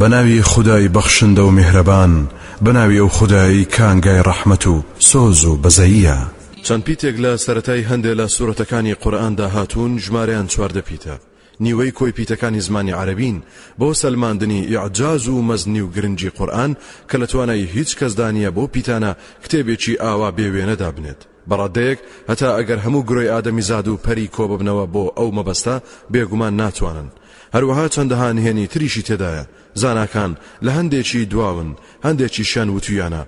بەناوی خودای بەخشندە و میهرەبان بەناوی ئەو خودایەی کانگای ڕەحمەت و سۆز و بەزەییە. چەند پیتێک لە سەرەتای هەندێ لە سورەتەکانی قورئاندا هاتوون ژمارەیان چواردە پیتە نیوەی کۆی پیتەکانی زمانی عەرەبین بۆ سەلماندنی ئیعجاز و مەزنی و گرنگی قورئان کە لە توانای هیچ کەسدا نیە بەو پیتانە کتێبێکی ئاوا بێ وێنە دابنێت بە ڕادەیەک هەتا ئەگەر هەموو گرۆی ئادەمیزاد و پەری کۆببنەوە بۆ ئەو مەبەستە بێگومان ناتوانن هەروەها چەندەها نهێنی تریشی تێدایە زاناکان لە هەندێکی دواون هەندێکیشیان وتویانە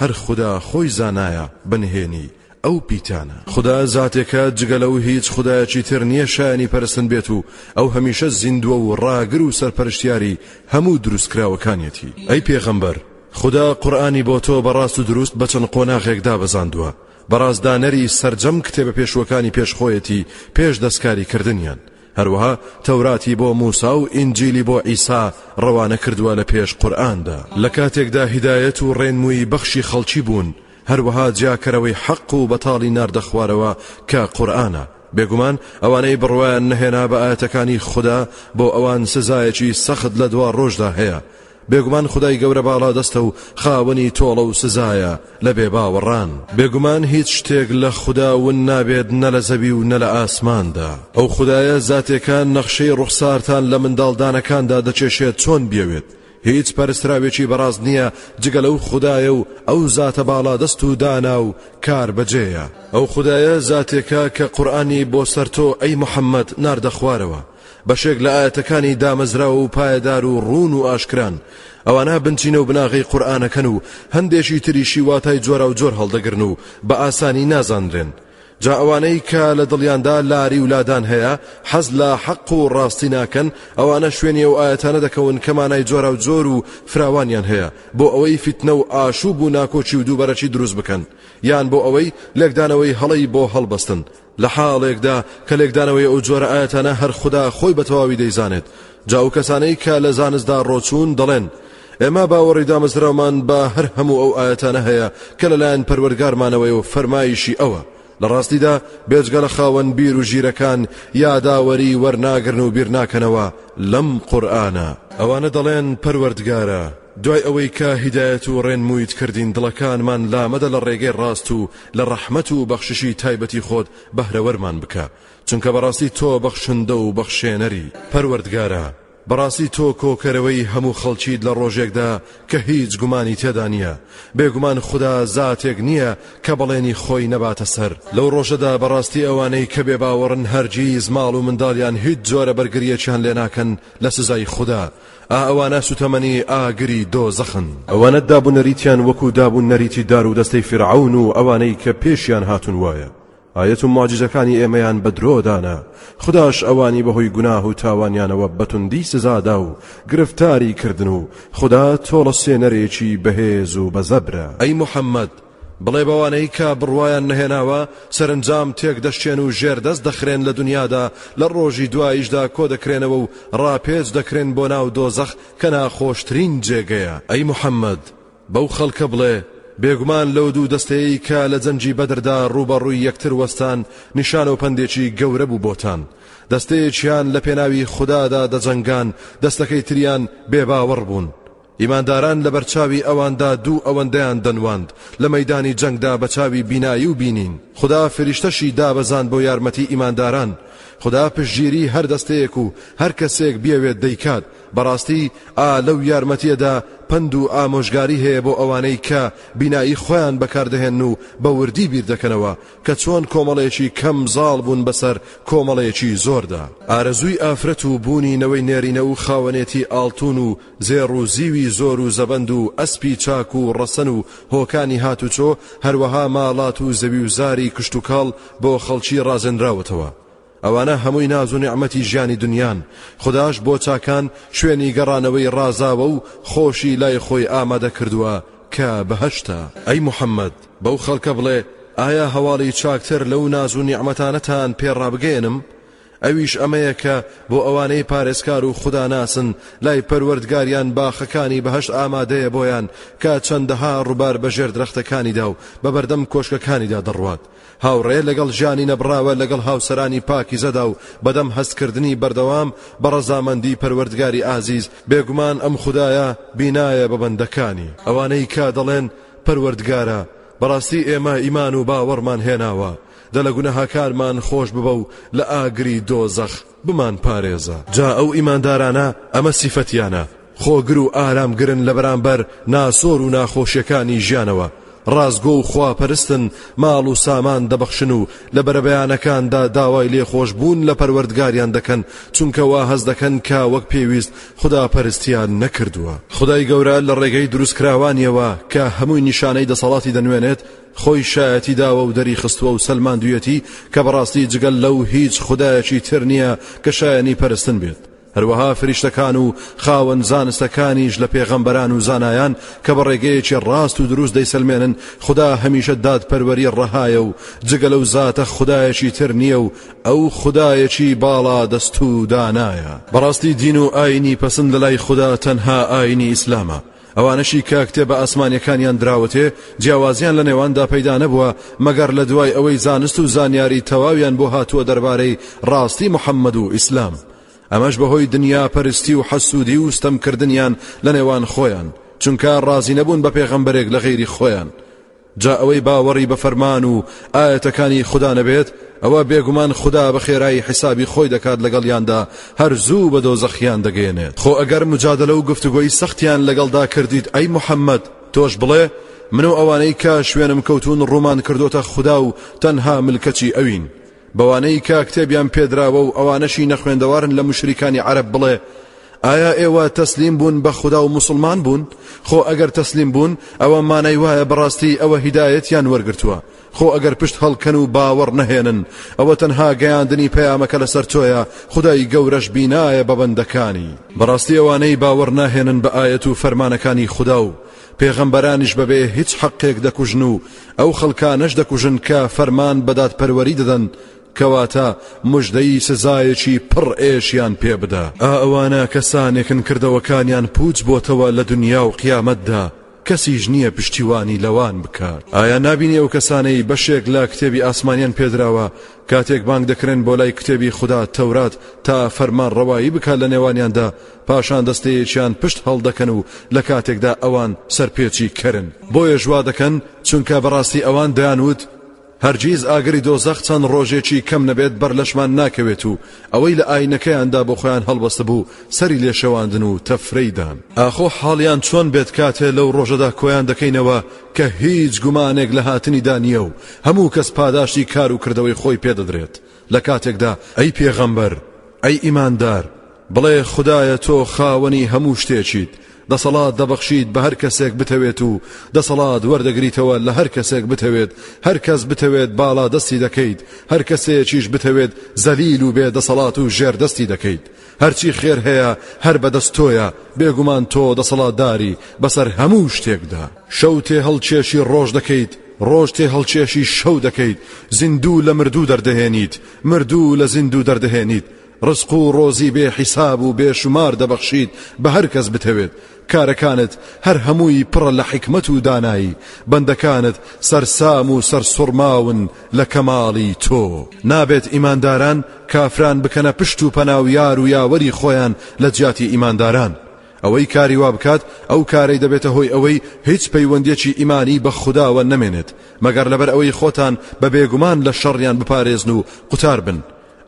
هەر خودا خۆی زانایە بە نهێنی ئەو پیتانە. خودا زاتێکە جگە لەو هیچ خودایەکی تر نییە شایەنی پەرستن بێت و ئەو هەمیشە زیندووە و ڕاگر و سەرپەرشتیاری هەموو دروستکراوەکانیەتی ئەی پێغەمبەر، خودا قورئانی بۆ تۆ بە ڕاست و دروست بە چەند قۆناغێک دابەزاندووە، بەڕاست دانەری سەرجەم کتێبە پێشووەکانی پێش خۆیەتی پێش دەستکاری کردنیان، هەروەها تەوراتی بۆ موسا و ئینجیلی بۆ عیسا ڕەوانە کردووە لە پێش قورئاندا، لە کاتێکدا هیدایەت و ڕێنمووی بەخشی خەڵکی بوون، هەروەها جیاکەرەوەی حەق و بەتاڵی ناردە خوارەوە کە قورئانە، بێگومان ئەوانەی بڕوایان نەهێنا بە ئایەتەکانی خودا بۆ ئەوان سزایەکی سەخت لە دواڕۆژدا هەیە، بێگومان خودای گەورە باڵادەستە و خاوەنی تۆڵە و سزایە لە بێباوەڕان. بێگومان هیچ شتێک لە خودا ون نابێت نە لە زەوی و نە لە ئاسماندا. ئەو خودایە زاتێکە نەخشەی ڕوخسارتان لە منداڵدانەکاندا دەکێشێت چۆن بیەوێت. هیچ پەرستراوێکی بەڕاست نییە جگە لەو خودایە و ئەو زاتە باڵادەست و دانا و کاربەجێیە. ئەو خودایە زاتێکە کە قورئانی بۆ سەر تۆ ئەی محەممەد ناردە خوارەوە. بەشێک لە ئایەتەکانی دامەزراو و پایەدار و ڕوون و ئاشکران ئەوانە بنچینە و بناغەی قورآانەکەن و هەندێکی تریشی واتای جۆرا و جۆر هەڵدەگرن و بە ئاسانی نازانرێن جا ئەوانەی کە لە دڵیاندا لاری و لادان هەیە حەز لە حەق و ڕاستی ناکەن ئەوانە شوێنی ئەو ئاەتانە دەکەون کەمانای جۆرا و جۆر و فراوانیان هەیە بۆ ئەوەی فیتنە و ئاشوب و ناکۆچی و دووبەرەکی دروست بکەن یان بۆ ئەوەی لەکدانەوەی هەڵی بۆ هەڵبەستن لە حاڵێکدا کە لێکدانەوەی ئەو جۆرە ئاەتانە هەر خودا خۆی بە تەواوی دەیزانێت جا و کەسانەی کە لە زانستدا ڕۆچوون دەڵێن ئێمە باوەڕی دامەزراومان بە هەر هەموو ئەو ئاەتانە هەیە کە لەلایەن پەروەرگارمانەوەی و فەرمایشی ئەوە لە ڕاستیدا بێجگە لە خاوەن بیر و ژیرەکان یاداوەری وەرناگرن و بیرناکەنەوە لەم قورآانە ئەوانە دەڵێن پەروەردگارە دوای ئەوەی کە هیدایەت و ڕێنمویت کردین دڵەکانمان لامەدە لە ڕێگەی ڕاست و لە ڕەحمەت و بەخششی تایبەتی خۆت بەهرەوەرمان بکە چونکە بەڕاستی تۆ بەخشندە و بەخشێنەری. پەروەردگارا بەڕاستی تۆ کۆکەرەوەی هەموو خەڵکیت لە ڕۆژێکدا کە هیچ گومانی تێدا نییە، بێگومان خودا زاتێک نییە کە بەڵێنی خۆی نەباتە سەر، لەو ڕۆژەدا بەڕاستی ئەوانەی کە بێباوەڕن هەرگیز ماڵ و منداڵیان هیچ جۆرە بەرگرییەکیان لێناکەن لە سزای خودا، ئا ئەوانە سوتەمەنی ئاگری دۆزەخن. ئەوانە داب و نەریتیان وەکو داب و نەریتی دار و دەستەی فیرعەون و ئەوانەی کە پێشیان هاتوون وایە، ئایەت و موعجیزەکانی ئێمەیان بە درۆ دانا، خوداش ئەوانی بەهۆی گوناه و تاوانیانەوە بە توندی سزا دا و گرفتاری کردن و خودا تۆڵەسێنەرێکی بەهێز و بەزەبرە. ئەی محمد بڵێ بەوانەی کە بڕوایان نەهێناوە سەرنجام تێک دەشکێن و ژێردەست دەخرێن لە دنیادا لە ڕۆژی دواییشدا کۆ دەکرێنەوە و ڕاپێچ دەکرێن بۆ ناو دۆزەخ کە ناخۆشترین جێگەیە ئەی محەممەد بەو خەڵکە بڵێ بێگومان لەو دوو دەستەیەی کە لە جەنگی بەدردا ڕووبەڕووی یەکتر وەستان نیشان و پەندێکی گەورە بوو بۆتان دەستەیەکیان لە پێناوی خوددادا دەجەنگان دەستەکەی تریان بێباوەڕ بوون ئیمانداران لە بەرچاوی ئەواندا دوو ئەوەندەیان دەنواند لە مەیدانی جەنگدا بە چاوی بینایی و بینین، خودا فریشتەشی دابەزاند بۆ یارمەتی ئیمانداران، خودا پشتگیری هەر دەستەیەک و هەر کەسێک بیەوێت دەیکات، بەڕاستی ئا لەو یارمەتیەدا پەند و ئامۆژگاری هەیە بۆ ئەوانەی کە بینایی خۆیان بەکاردەهێنن و بە وردی بیردەکەنەوە کە چۆن کۆمەڵێکی کەم زاڵ بوون بەسەر کۆمەڵێکی زۆردا. ئارەزووی ئافرەت و بوونی نەوەی نێرینە و خاوەنێتی ئاڵتوون و زێڕ و زیوی زۆر و زەبەند و ئەسپی چاک و ڕەسەن و هۆکانی هاتوچۆ، هەروەها ماڵات و زەوی و زاری کشتوکاڵ بۆ خەڵکی ڕازێنراوەتەوە. ئەوانە هەمووی ناز و نیعمەتی ژیانی دنیان، خوداش بۆ چاکان شوێنی گەڕانەوەی ڕازاوە و خۆشی لای خۆی ئامادە کردووە کە بەهەشتە. ئەی محەممەد، بەو خەڵکە بڵێ، ئایا هەواڵی چاکتر لەو ناز و نیعمەتانەتان پێ ڕابگەیەنم؟ ئەویش ئەمەیە کە بۆ ئەوانەی پارێزکار و خوداناسن لای پەروەردگاریان باخەکانی بەهەشت ئامادەیە بۆیان کە چەندەها ڕوبار بە ژێر درەختەکانیدا و بە بەردەم کۆشکەکانیدا دەڕوات هاوڕێ لەگەڵ ژیانی نەبراوە لەگەڵ هاوسەرانی پاکیزەدا و بەدەم هەستکردنی بەردەوام بە ڕەزامەندی پەروەردگاری ئازیز بێگومان ئەم خودایە بینایە بە بەندەکانی ئەوانەی کە دەڵێن پەروەردگارە بەڕاستی ئێمە ئیمان و باوەڕمان هێناوە دە لە گونەهاکانمان خۆش ببە و لە ئاگری دۆزەخ بمان پارێزە. جا ئەو ئیماندارانە ئەمە سیفەتیانە، خۆگر و ئارامگرن لە بەرامبەر ناسۆر و ناخۆشیەکانی ژیانەوە، ڕاستگۆ و خواپەرستن، ماڵ و سامان دەبەخشن و لە بەرەبەیانەکاندا داوای لێخۆشبوون لە پەروەردگاریان دەکەن، چونکە وا هەست دەکەن کە وەک پێویست خوداپەرستیان نەکردووە. خودای گەورە لە ڕێگەی دروستکراوانیەوە کە هەمووی نیشانەی دەسەڵاتی دەنوێنێت، خۆی شایەتی داوە و دەریخستووە و سەلماندویەتی کە بەڕاستی جگەل لەو هیچ خدایەکی تر نییە کە شایەنی پەرستن بێت هەروەها فریشتەکان و خاوەن زانستەکانیش لە پێغەمبەران و زانایان کە بە ڕێگەیەکی ڕاست و دروست دەیسەلمێنن خدا هەمیشە دادپەروەری ڕەهایە و جگە لەو زاتە خدایەکی تر نییە و ئەو خدایەکی باڵا دەست و دانایە بەڕاستی دین و ئاینی پەسند لە لای خدا تەنها ئاینی ئیسلامە ئەوانەشی کە کتێبە ئاسمانیەکانیان دراوەتێ جیاوازیان لە نێواندا پەیدا نەبووە مەگەر لە دوای ئەوەی زانست و زانیاری تەواویان بۆ هاتووە دەربارەی ڕاستی محەممەد و ئیسلام ئەمەش بەهۆی دنیا پەرستی و حەسوودی و ستەمکردنیان لە نێوان خۆیان چونکە ڕازی نەبوون بە پێغەمبەرێک لە غیری خۆیان جا ئەوەی باوەڕی بە فەرمان و ئایەتەکانی خودا نەبێت ئەوە بێگومان خودا بە خێرایی حیسابی خۆی دەکات لەگەڵیاندا هەر زوو بە دۆزەخیان دەگەیەنێت خۆ ئەگەر مجادلە و گفتوگۆی سەختیان لەگەڵدا کردیت ئەی محەممەد تۆش بڵێ من و ئەوانەی کە شوێنم کەوتوون ڕوومان کردۆتە خودا و تەنها ملکەچی ئەوین بەوانەی کە کتێبیان پێدراوە و ئەوانەشی نەخوێندەوارن لە مشریکانی عەرەب بڵێ ئایا ئێوە تەسلیم بوون بە خوددا و مسلمان بوون خۆ ئەگەر تەسلیم بوون ئەوە مانای وایە بەڕاستی ئەوە هیدایەتیان وەرگتووە خۆ ئەگەر پشت هەڵکەن و باوەڕ نەهێنن ئەوە تەنها گەیاندنی پەیامەکە لەسەر تۆیە خدای گەورەش بینایە بە بەندەکانی بەڕاستی ئەوانەی باوەڕ ناهێنن بە ئاەت و فەرمانەکانی خوددا و پێغەمبەرانیش بەبێ هیچ حەقێک دەکوژن و ئەو خەڵکانەش دەکوژن کە فەرمان بە دادپەروەری دەدەن کەواتە مژدەی سزایەکی پڕ ئێشیان پێ بدە ئا ئەوانە کەسانێکن کردەوەکانیان پووچ بۆتەوە لە دنیا و قیامەتدا کەسیش نییە پشتیوانی لەوان بکات ئایا نابینی ئەو کەسانەی بەشێک لە کتێبی ئاسمانیان پێدراوە کاتێک بانگ دەکرێن بۆ لای کتێبی خودا تەورات تا فەرمانڕەوایی بکات لە نێوانیاندا پاشان دەستەیەکیان پشت هەڵدەکەن و لە کاتێکدا ئەوان سەرپێچی کەرن بۆیە ژوا دەکەن چونکە بەڕاستی ئەوان دەیانوت هەرگیز ئاگری دۆزەخ چەند ڕۆژێکی کەم نەبێت بەر لەشمان ناکەوێت و ئەوەی لە ئاینەکەیاندا بۆ خۆیان هەڵبەست بوو سەری لێشەواندن و تەفرەیدان ئاخۆ حاڵیان چۆن بێت کاتێ لەو ڕۆژەدا کۆیان دەکەینەوە کە هیچ گومانێک لە هاتنیدا نییە و هەموو کەس پاداشتی کار و کردەوەی خۆی پێ دەدرێت، لە کاتێکدا، ئەی پێغەمبەر، ئەی ئیماندار، بڵێ، خودایە تۆ خاوەنی هەموو شتێکیت، دەسەڵات دەبەخشیت بە هەر کەسێک بتەوێت و دەسەڵات وەردەگریتەوە لە هەر کەسێک بتەوێت، هەر کەس بتەوێت باڵادەستی دەکەیت، هەر کەسێکیش بتەوێت زەلیل و بێ دەسەڵات و ژێردەستی دەکەیت. هەرچی خێر هەیە هەر بەدەست تۆیە بێگومان تۆ دەسەڵاتداری بەسەر هەموو شتێکدا شەو تێ هەڵکێشی ڕۆژ دەکەیت ڕۆژ تێ هەڵکێشی شەو دەکەیت زیندوو لە مردوو دەردەهێنیت مردوو لە زیندوو دەردەهێنیت ڕسق و ڕۆزی بێ حیساب و بێشومار دەبەخشیت بە هەر کەس بتەوێت کارەکانت هەر هەمووی پڕە لە حیکمەت و دانایی، بەندەکانت سەرسام و سەرسوڕماون لە کەماڵی تۆ. نابێت ئیمانداران کافران بکەنە پشت و پەنا و یار و یاوەری خۆیان لە جیاتی ئیمانداران، ئەوەی کاری وا بکات ئەو کارەی دەبێتە هۆی ئەوەی هیچ پەیوەندیەکی ئیمانی بە خوداوە نەمێنێت مەگەر لەبەر ئەوەی خۆتان بە بێگومان لە شەڕیان بپارێزن و قوتار بن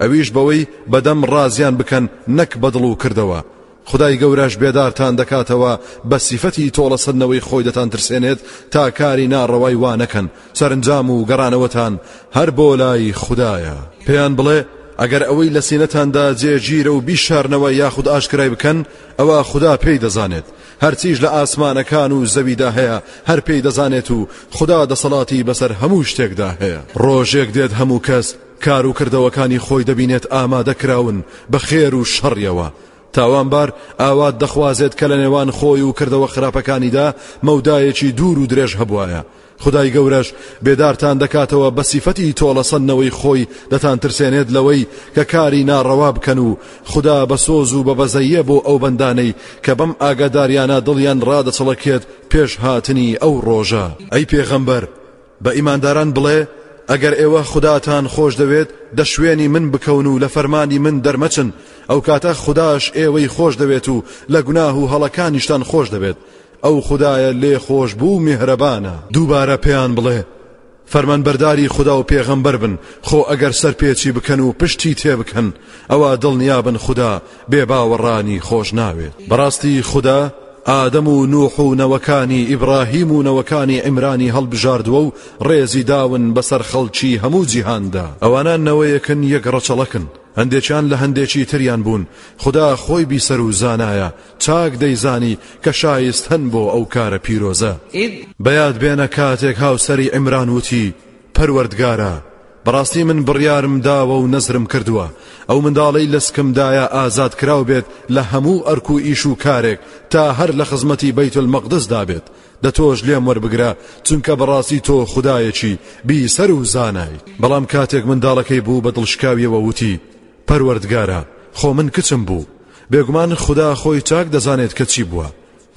ئەویش بەوەی بەدەم ڕازیان بکەن نەک بە دڵ و کردەوە خودای گەورەش بێدارتان دەکاتەوە بە سیفەتی تۆڵەسەندنەوەی خۆی دەتانترسێنێت تا کاری ناڕەوای وا نەکەن، سەرنجام و گەڕانەوەتان هەر بۆ لای خودایە. پێیان بڵێ، ئەگەر ئەوەی لە سینەتاندا جێگیرە و بیشارنەوە یاخود ئاشکرای بکەن ئەوا خودا پێی دەزانێت، هەرچیش لە ئاسمانەکان و زەویدا هەیە هەر پێی دەزانێت و خودا دەسەڵاتی بەسەر هەموو شتێکدا هەیە. ڕۆژێک دێت هەموو کەس کار و کردەوەکانی خۆی دەبینێت ئامادەکراون بە خێر و شەڕیەوە، تاوانبار ئاوات دەخوازێت کە لە نێوان خۆی و کردەوە خراپەکانیدا مەودایەکی دوور و درێژ هەبوایە خدای گەورەش بێدارتان دەکاتەوە بە سیفەتی تۆڵەسەندنەوەی خۆی دەتان ترسێنێت لەوەی کە کاری ناڕەوا بکەن و خدا بە سۆز و بە بەزەیە بۆ ئەو بەندانەی کە بەم ئاگاداریانە دڵیان ڕادەچڵەکێت پێش هاتنی ئەو ڕۆژە ئەی پێغەمبەر بە ئیمانداران بڵێ، ئەگەر ئێوە خوداتان خۆش دەوێت دەشوێنی من بکەون و لە فەرمانی من دەرمەچن، ئەو کاتە خوداش ئێوەی خۆش دەوێت و لە گوناه و هەڵەکانیشتان خۆش دەبێت، ئەو خودایە لێخۆشبوو و میهرەبانە. دووبارە پێیان بڵێ، فەرمانبەرداری خودا و پێغەمبەر بن، خۆ ئەگەر سەرپێچی بکەن و پشتی تێبکەن، ئەوا دڵنیابن خودا بێباوەڕانی خۆش ناوێت. بەڕاستی خودا ئادەم و نوح و نەوەکانی ئیبڕاهیم و نەوەکانی عیمرانی هەڵبژاردووە و ڕێزی داون بەسەر خەڵکی هەموو جیهاندا. ئەوانە نەوەیەکن یەک ڕەچەڵەکن، هەندێکیان لە هەندێکی تریان بوون، خودا خۆی بیسەر و زانایە، چاک دەیزانی کە شایستەن بۆ ئەو کارە پیرۆزە. بەیادبێنە کاتێک هاوسەری عیمران وتی، پەروەردگارا! بەڕاستی من بڕیارم داوە و نەزرم کردووە ئەو منداڵەی لە سکمدایە ئازاد کراو بێت لە هەموو ئەرک و ئیش و کارێک تا هەر لە خزمەتی بەیت المەقدس دابێت دە تۆش لێم وەربگرە چونکە بەڕاستی تۆ خدایەکی بیسەر و زانای بەڵام کاتێک منداڵەکەی بوو بە دڵشکاویەوە وتی پەروەردگارە خۆ من کچم بوو بێگومان خدا خۆی چاک دەزانێت کە چی بووە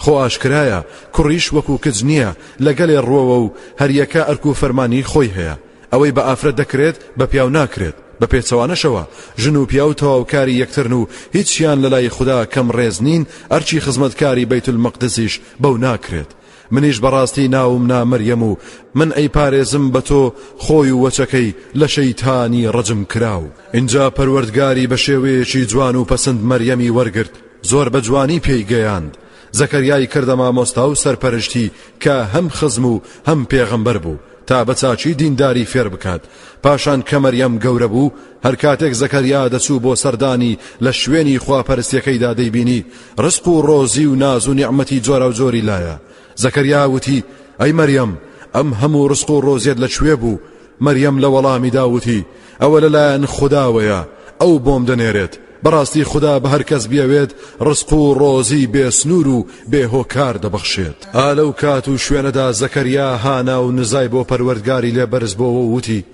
خۆ ئاشکرایە کوڕیش وەکو کچ نییە لە گەلێ ڕووەوە و هەریەکە ئەرک و فەرمانی خۆی هەیە، ئەوەی بە ئافرەت دەکرێت بە پیاو ناکرێت، بە پێچەوانەشەوە ژن و پیاو تەواوکاری یەکترن و هیچیان لە لای خودا کەم ڕێز نین، ئەرکی خزمەتکاری بەیت المقدسیش بەو ناکرێت. منیش بەڕاستی ناوم نا مەریەم و من ئەیپارێزم بە تۆ خۆی و وەچەکەی لە شەیتانی ڕەجم کراو. ئینجا پەروەردگاری بە شێوەیەکی جوان و پەسند مەریەمی وەرگرت، زۆر بە جوانی پێی گەیاند زەکەریای کردە مامۆستا و سەرپەرشتی کە هەم خزم و هەم پێغەمبەر بوو تا بە چاچی دینداری فێر بکات پاشان کە مەریەم گەورە بوو هەر کاتێک زەکەریا دەچوو بۆ سەردانی لە شوێنی خواپەرستیەکەیدا دەیبینی ڕسق و ڕۆزی و ناز و نیعممەتی جۆرا و جۆری لایە زەکەریا وتی ئەی مەریەم ئەم هەموو ڕسق و ڕۆزیت لە کوێ بوو مەریەم لە وەڵامی داوتی ئەوە لەلایەن خودداوەیە ئەو بۆم دەنێرێت بەڕاستی خودا بە هەر کەس بیەوێت ڕزق و ڕۆزی بێ سنوور و بێ هۆکار دەبەخشێت ئا لەو کات و شوێنەدا زەکەریا هانا و نزای بۆ پەروەردگاری لێ بەرز بۆ و وتی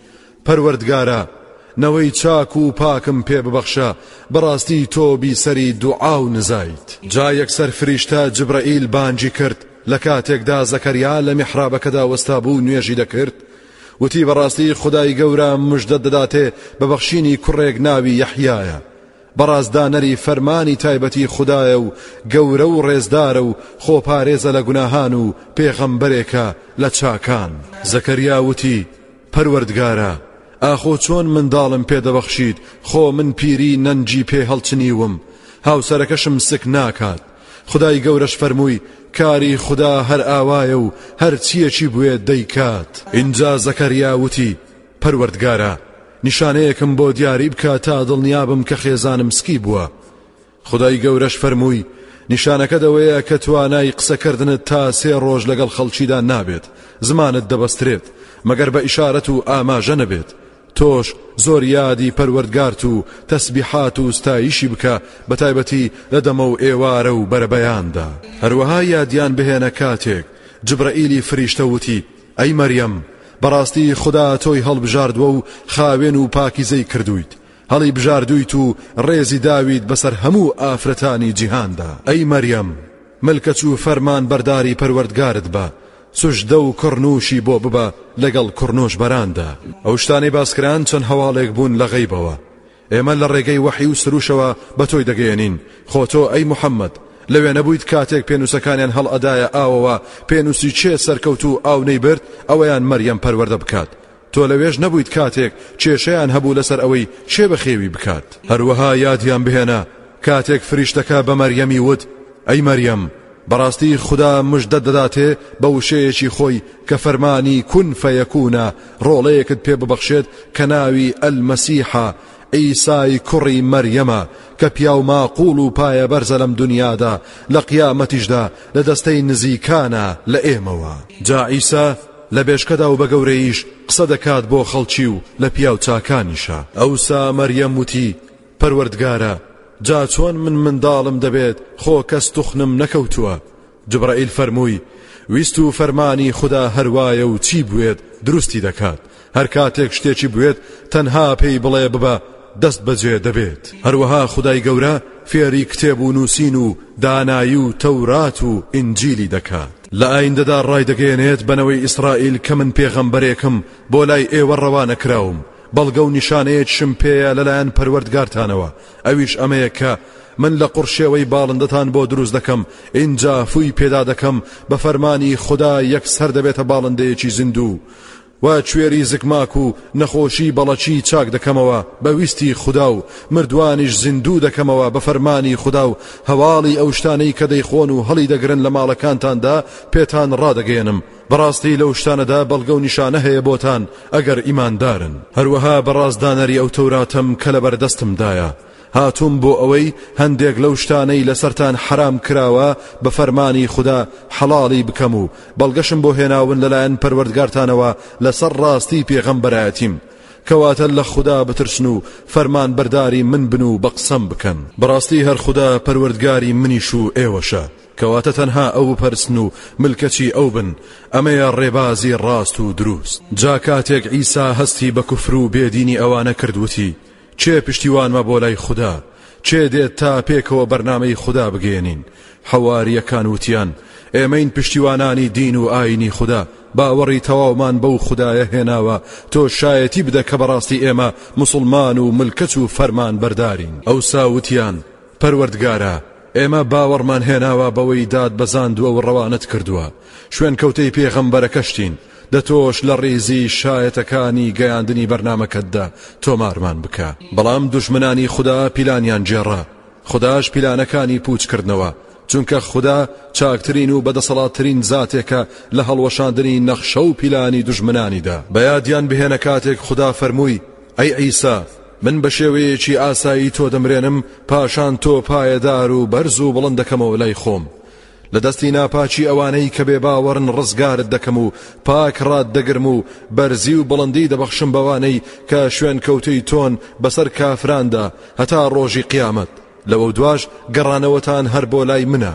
پەروەردگارە نەوەی چاک و پاکم پێ ببەخشە بەڕاستی تۆ بیسەری دوعا و نزایت جا یەکسەر فریشتە جبرەئیل بانگی کرد لە کاتێکدا زەکەریا لە میحرابەکەدا وەستا بوو نوێژی دەکرد وتی، بەڕاستی خودای گەورە مژدەت دەداتێ بە بەخشینی کوڕێک ناوی یەحیایە، بەڕاست دانەری فەرمانی تایبەتی خودایە و گەورە و ڕێزدارە و خۆپارێزە لە گوناهان و پێغەمبەرێکە لە چاکان. زەکەریا وتی، پەروەردگارا، ئاخۆ چۆن منداڵم پێ دەبەخشیت خۆ من پیری نەنجی پێ هەڵچنیوم، هاوسەرەکەشم سک ناکات، خودای گەورەش فەرمووی کاری خودا هەر ئاوایە و هەر چیەکی بوێ دەیکات ئینجا زەکەریا وتی پەروەردگارە نیشانەیەکم بۆ دیاری بکە تا دڵنیابم کە خێزانم سکی بووە خدای گەورەش فەرمووی نیشانەکە دەوەیە کە توانای قسەکردنت تا سێ ڕۆژ لەگەڵ خەڵکیدا نابێت زمانت دەبەسترێت مەگەر بە ئیشارەت و ئاماژە نەبێت تۆش زۆر یادی پەروەردگارت و تەسبیحات و ستایشی بکە بەتایبەتی لە دەمە و ئێوارە و بەرەبەیاندا هەروەها یادیان بهێنە کاتێک جبرەئیلی فریشتە وتی ئەی مەریەم بەڕاستی خودا تۆی هەڵبژاردوە و خاوێن و پاکیزەی کردویت هەڵی بژاردویت و ڕێزی داویت بەسەر هەموو ئافرەتانی جیهاندا ئەی مەریەم ملکەچ و فەرمان بەرداری پەروەردگارت بە سوژدە و کڕنووشی بۆ ببە لەگەڵ کڕنۆشبەراندا. ئەو شتانەی باسکران چەند هەواڵێک بوون لە غەیبەوە، ئێمە لە ڕێگەی وەحی و سروشەوە بە تۆی دەگەیەنین، خۆ تۆ ئەی محەممەد لەوێ نەبوویت کاتێک پێنووسەکانیان هەڵئەدایە ئاوەوە، پێنووسی کێ سەرکەوت و ئاو نەیبرد ئەوەیان مەریەم پەروەردە بکات، تۆ لەوێش نەبوویت کاتێک کێشەیان هەبوو لەسەر ئەوەی کێ بەخێوی بکات هەروەها یادیان بهێنە کاتێک فریشتەکە بە مەریەمی وت ئەی مەریەم بەڕاستی خدا مژدە دەداتێ بە وشەیەکی خۆی کە فەرمانی کون فەیەکوونە ڕۆڵەیەکت پێ ببەخشێت کە ناوی ئەلمەسیحە ئیسای کوڕی مەریەمە کە پیاو ماقول و پایە بەرزە لەم دنیادا لە قیامەتیشدا لە دەستەی نزیکانە لە ئێمەوە جا ئیسا لە بێشکەدا و بە گەورەییش قسە دەکات بۆ خەڵکی و لە پیاو چاکانیشە. ئەوسا مەریەم وتی، پەروەردگارە، جا چۆن من منداڵم دەبێت خۆ کەس توخنم نەکەوتووە؟ جبرائیل فەرمووی، ویست و فەرمانی خودا هەر وایە و چی بوێت دروستی دەکات، هەر کاتێک شتێکی بوێت تەنها پێی بڵێ ببە دەست بەجێ دەبێت. هەروەها خودای گەورە فێری کتێب و نووسین و دانایی و تەورات و ئینجیلی دەکات. لە ئایندەدا ڕایدەگەیەنێت بە نەوەی ئیسرائیل کە من پێغەمبەرێکم بۆ لای ئێوە ڕەوانە کراوم بەڵگە و نیشانەیەکشم پێیە لەلایەن پەروەردگارتانەوە ئەویش ئەمەیە کە من لە قڕشێوەی باڵندەتان بۆ دروست دەکەم ئینجا فووی پێدا دەکەم بە فەرمانی خدا یەکسەر دەبێتە باڵندەیەکی زیندوو وە کوێری زکماک و نەخۆشی بەڵەکی چاک دەکەمەوە بە ویستی خودا و مردوانیش زیندوو دەکەمەوە بە فەرمانی خودا و هەواڵی ئەو شتانەی کە دەیخۆن و هەڵی دەگرن لە ماڵەکانتاندا پێتان ڕادەگەیەنم بەڕاستی لەو شتانەدا بەڵگە و نیشانە هەیە بۆتان ئەگەر ئیماندارن هەروەها بەڕاست دانەری ئەو تەوراتەم کە لەبەردەستمدایە هاتووم بۆ ئەوەی هەندێک لەو شتانەی لەسەرتان حەرام کراوە بە فەرمانی خودا حەڵاڵی بکەم و بەڵگەشم بۆ هێناون لەلایەن پەروەردگارتانەوە لەسەر ڕاستی پێغەمبەرایەتیم کەواتە لە خودا بترسن و فەرمان بەرداری من بن و بە قسەم بکەن بەڕاستی هەر خودا پەروەردگاری منیش و ئێوەشە کەواتە تەنها ئەو بپەرسن و ملکەچی ئەو بن ئەمەیە ڕێبازی ڕاست و دروست جا کاتێک ئیسا هەستی بە کوفر و بێدینی ئەوانە کردوتی کێ پشتیوانمە بۆ لای خودا کێ دێت تا پێکەوە بەرنامەی خودا بگەیەنین حەواریەکان وتیان ئێمەین پشتیوانانی دین و ئاینی خودا باوەڕی تەواومان بەو خدایە هێناوە تۆ شایەتی بدە کە بەڕاستی ئێمە مسلمان و ملکەچ و فەرمان بەردارین ئەو ساوتیان پەروەردگارە ئێمە باوەڕمان هێناوە بەوەی داد بەزاندووە و ڕەوانەت کردووە شوێن کەوتەی پێغەمبەرەکەشتین دە تۆش لە ڕیزی شایەتەکانی گەیاندنی بەرنامەکەتدا تۆمارمان بکە. بەڵام دوژمنانی خودا پیلانیان گێڕا، خوداش پیلانەکانی پووچ کردنەوە، چونکە خودا چاکترین و بەدەسەڵاتترین زاتێکە لە هەڵوەشاندنی نەخشە و پیلانی دوژمنانیدا. بە یادیان بهێنە کاتێک خودا فەرمووی، ئەی عیسا، من بە شێوەیەکی ئاسایی تۆ دەمرێنم، پاشان تۆ پایەدار و بەرز و بڵند دەکەمەوە لای خۆم. لە دەستی ناپاکی ئەوانەی کە بێ باوەڕن ڕزگارت دەکەم و پاک ڕات دەگرم و بەرزی و بڵندی دەبەخشم بەوانەی کە شوێن کەوتوی تۆن بەسەر کافراندا هەتا ڕۆژی قیامەت لەوە دواش گەڕانەوەتان هەر بۆ لای منە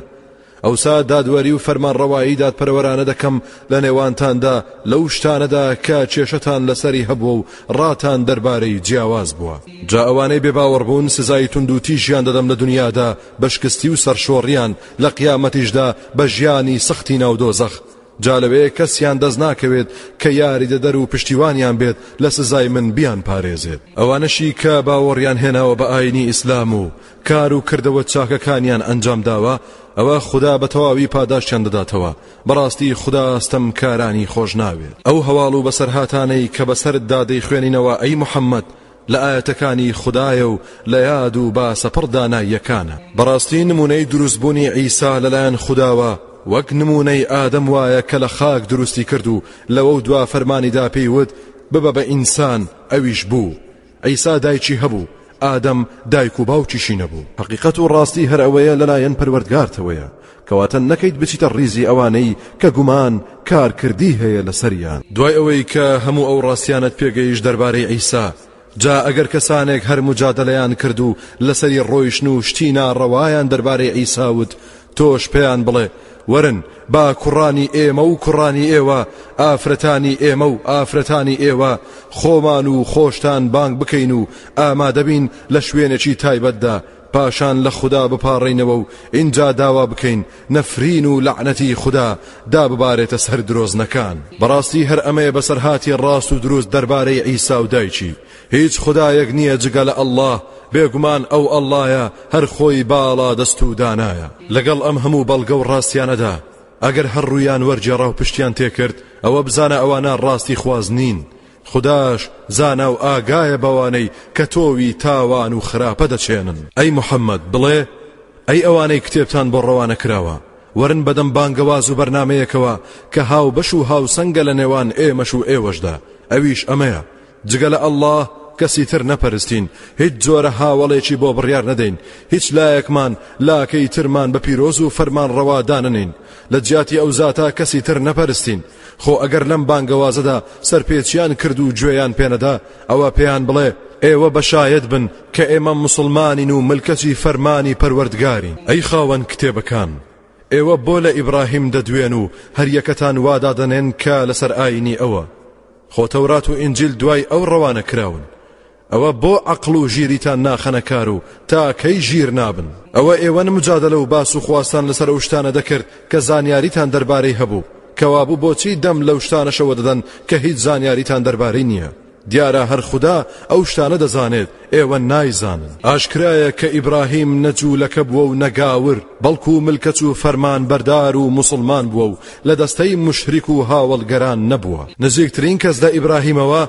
ئەوسا دادوەری و فەرمانڕەوایی دادپەروەرانە دەکەم لە نێوانتاندا لەو شتانەدا کە کێشەتان لەسەری هەبووە و ڕاتان دەربارەی جیاواز بووە جا ئەوانەی بێ باوەڕبوون سزای توند و تیژیان دەدەم لە دنیادا بە شکستی و سەرشۆڕیان لە قیامەتیشدا بە ژیانی سەختی ناو دۆزەخ جا لەوەیە کەسیان دەست ناکەوێت کە یاریدەدەر و پشتیوانیان بێت لە سزای من بیان پارێزێت ئەوانەشی کە باوەڕیان هێناوە بە ئاینی ئیسلام و کار و کردەوە چاکەکانیان ئەنجام داوە ئەوە خدا بە تەواوی پاداشتیان دەداتەوە بەڕاستی خدا ستەمکارانی خۆش ناوێت ئەو هەواڵ و بەسەرهاتانەی کە بەسەرتدا دەیخوێنینەوە ئەی محەممەد لە ئایەتەکانی خودایە و لە یاد و باسە پڕ داناییەکانە. بەڕاستی نموونەی دروستبوونی عیسا لەلایەن خوداوە وەک نموونەی ئادەم وایە کە لە خاک دروستی کرد و لەوەو دوا فەرمانیدا پێی وت ببە بە ئینسان ئەویش بوو. عیسا دایکی هەبوو، ئادەم دایک و باوکیشی نەبوو. هەقیقەت و ڕاستی هەر ئەوەیە لەلایەن پەروەردگارتەوەیە. کەواتە نەکەیت بچیتە ڕیزی ئەوانەی کە گومان، کارکردی، هەیە لەسەریان. دوای ئەوەی کە هەموو ئەو ڕاستیانەت پێگەیشت دەربارەی عیسا، جا ئەگەر کەسانێک هەر موجادەلەیان کرد و لەسەری ڕۆیشتن و شتی ناڕەوایان دەربارەی عیسا وت، تۆش پێیان بڵێ، وەرن با کوڕانی ئێمە و کوڕانی ئێوە، ئافرەتانی ئێمە و ئافرەتانی ئێوە، خۆمان و خۆشتان بانگ بکەین و ئامادەبین لە شوێنێکی تایبەتدا، پاشان لە خودا بپاڕێینەوە و ئینجا داوا بکەین نەفرین و لەعنەتی خودا داببارێتە سەر درۆزنەکان بەڕاستی هەر ئەمەیە بەسەرهاتی ڕاست و دروست دەربارەی عیسا و دایکی هیچ خدایەک نییە جگە لە ئەلله بێگومان ئەو ئەللایە هەر خۆی باڵا دەست و دانایە لەگەڵ ئەم هەموو بەڵگە و ڕاستیانەدا ئەگەر هەر ڕوویان وەرگێڕا و پشتیان تێکرد ئەوە بزانە ئەوانە ڕاستی خواز نین خوداش زانا و ئاگایە بەوانەی کە تۆوی تاوان و خراپە دەچێنن. ئەی محەممەد، بڵێ، ئەی ئەوانەی کتێبتان بۆ ڕەوانە کراوە، وەرن بەدەم بانگەواز و بەرنامەیەکەوە کە هاوبەش و هاوسەنگە لە نێوان ئێمەش و ئێوەشدا، ئەویش ئەمەیە، جگە لە اللە کەسی تر نەپەرستین، هیچ جۆرە هاوەڵێکی بۆ بڕیار نەدەین، هیچ لایەکمان لاکەی ترمان بە پیرۆز و فەرمانڕەوا دانەنێین، لە جیاتی ئەو زاتە کەسی تر نەپەرستین. خۆ ئەگەر لەم بانگەوازەدا سەرپێچیان کرد و گوێیان پێنەدا ئەوە پێیان بڵێ ئێوە بەشایەت بن کە ئێمە مسلمانین و ملکەچی فەرمانی پەروەردگارین ئەی خاوەن کتێبەکان ئێوە بۆ لە ئیبراهیم دەدوێن و هەریەکەتان وادادەنێن کە لەسەر ئاینی ئەوە خۆ تەورات و ئینجیل دوای ئەو ڕەوانە کراون ئەوە بۆ عەقڵ و ژیریتان ناخەنە کار و تا کەی ژیر نابن؟ ئەوە ئێوەن مجادەلە و باس و خواستان لەسەر ئەو شتانە دەکرد کە زانیاریتان دەربارەی هەبوو، کەوابوو بۆچی دەم لەو شتانەشەوە دەدەن کە هیچ زانیاریتان دەربارەی نییە؟ دیارە هەر خودا ئەو شتانە دەزانێت ئێوە نایزانن. ئاشکرایە کە ئیبراهیم نە جوولەکە بووە و نە گاور، بەڵکو ملکەچ و فەرمانبەردار و موسڵمان بووە و لە دەستەی موشریک و هاوەڵگەران نەبووە. نزیکترین کەس لە ئیبراهیمەوە،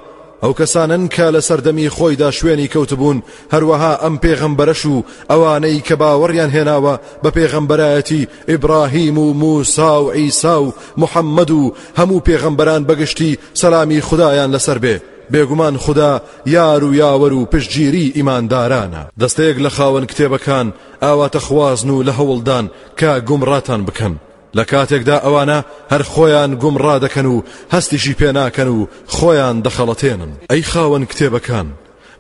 ئەو کەسانەن کە لە سەردەمی خۆیدا شوێنی کەوتبوون، هەروەها ئەم پێغەمبەرەش و ئەوانەی کە باوەڕیان هێناوە بە پێغەمبەرایەتی ئیبڕاهیم و موسا و عیسا و محەممەد و هەموو پێغەمبەران بە گشتی سەلامی خودایان لەسەر بێ، بێگومان خودا یار و یاوەر و پشتگیری ئیماندارانە. دەستەیەک لە خاوەن کتێبەکان ئاواتەخوازن و لە هەوڵدان کە گومڕاتان بکەن. لە کاتێکدا ئەوانە هەر خۆیان گومڕا دەکەن و هەستیشی پێ ناکەن و خۆیان دەخەڵەتێنن ئەی خاوەن کتێبەکان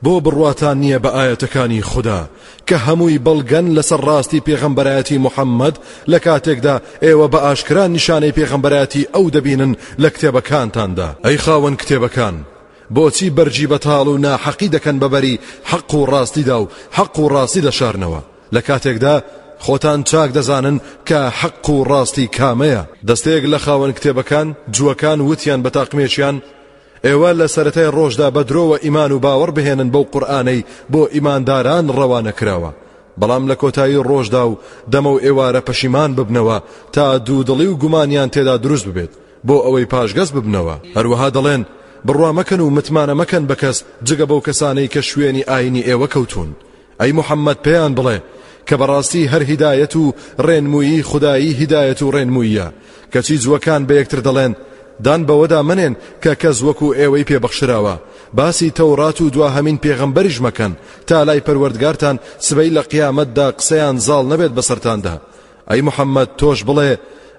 بۆ بڕواتان نییە بە ئاەتەکانی خوددا کە هەمووی بەڵگەن لەسەر ڕاستی پێغەمبەرایەتی محەممەد لە کاتێکدا ئێوە بە ئاشکرا نیشانەی پێغەمبەرایەتی ئەو دەبینن لە کتێبەکانتاندا ئەی خاوەن کتێبەکان بۆچی بەرجی بەتاڵ و ناحەقی دەکەن بەبەری حەق و ڕاستیدا و حەق و ڕاستی دەشارنەوە لە کاتێکدا خۆتان چاک دەزانن کە حەق و ڕاستی کامەیە. دەستەیەک لە خاوەن کتێبەکان، جووەکان، وتیان بە تاقمێکیان، ئێوە لە سەرەتای ڕۆژدا بە درۆوە ئیمان و باوەڕ بهێنن بەو قورئانەی بۆ ئیمانداران ڕەوانە کراوە، بەڵام لە کۆتایی ڕۆژدا و دەمەو ئێوارە پەشیمان ببنەوە تا دوودڵی و گومانیان تێدا دروست ببێت بۆ ئەوەی پاشگەز ببنەوە. هەروەها دەڵێن، بڕوا مەکەن و متمانە مەکەن بە کەس جگە بەو کەسانەی کە شوێنی ئاینی ئێوە کەوتوون، ئەی محمد پێیان بڵێ کە بەڕاستی هەر هیدایەت و ڕێنموویی خودایی هیدایەت و ڕێنمووییە کەچی جووەکان بە یەکتر دەڵێن دان بەوەدا منێن کە کەس وەکو ئێوەی پێبەخشراوە باسی تەورات و دواهەمین پێغەمبەریش مەکەن تا لای پەروەردگارتان سبەی لە قیامەتدا قسەیان زاڵ نەبێت بەسەرتاندا ئەی محەممەد تۆش بڵێ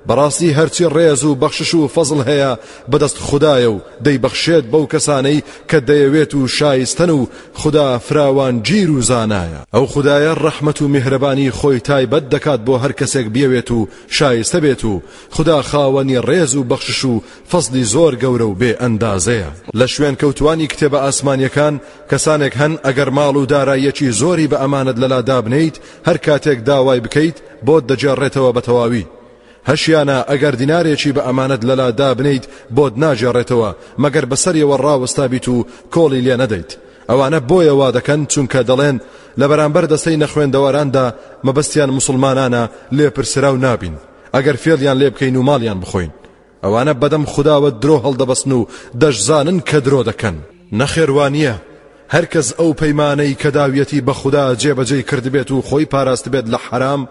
بەڕاستی هەرچی ڕێز و بەخشش و فەزل هەیە بەدەست خدایە و دەیبەخشێت بەو کەسانەی کە دەیەوێت و شایستەن و خدا فراوان گیر و زانایە ئەو خدایە ڕەحمەت و میهرەبانی خۆی تایبەت دەکات بۆ هەر کەسێک بیەوێت و شایستە بێت و خدا خاوەنی ڕێز و بەخشش و فەزلی زۆر گەورە و بێ ئەندازەیە لە شوێن کەوتانی کتێبە ئاسمانیەکان کەسانێک هەن ئەگەر ماڵ و داراییەکی زۆری بە ئەمانەت لەلا دابنیت هەر کاتێک داوای بکەیت بۆت دەگێڕێتەوە بە تەواوی هەشیانە ئەگەر دینارێکی بە ئەمانەت لەلا دابنیت بۆت ناگێڕێتەوە مەگەر بەسەریەوە ڕاوەستابیت و کۆڵی لێ نەدەیت ئەوانە بۆیە وا دەکەن چونکە دەڵێن لە بەرامبەر دەستەی نەخوێندەواراندا مەبەستیان مسلمانانە لێپرسراو نابین ئەگەر فێڵیان لێ بکەین و ماڵیان بخۆین ئەوانە بەدەم خوداوە درۆ هەڵدەبەستن و دەشزانن کە درۆ دەکەن. نەخێر وانییە، هەرکەس ئەو پەیمانەی کە داویەتی بە خودا جێبەجێی کردبێت و خۆی پاراستبێت لە حەرام،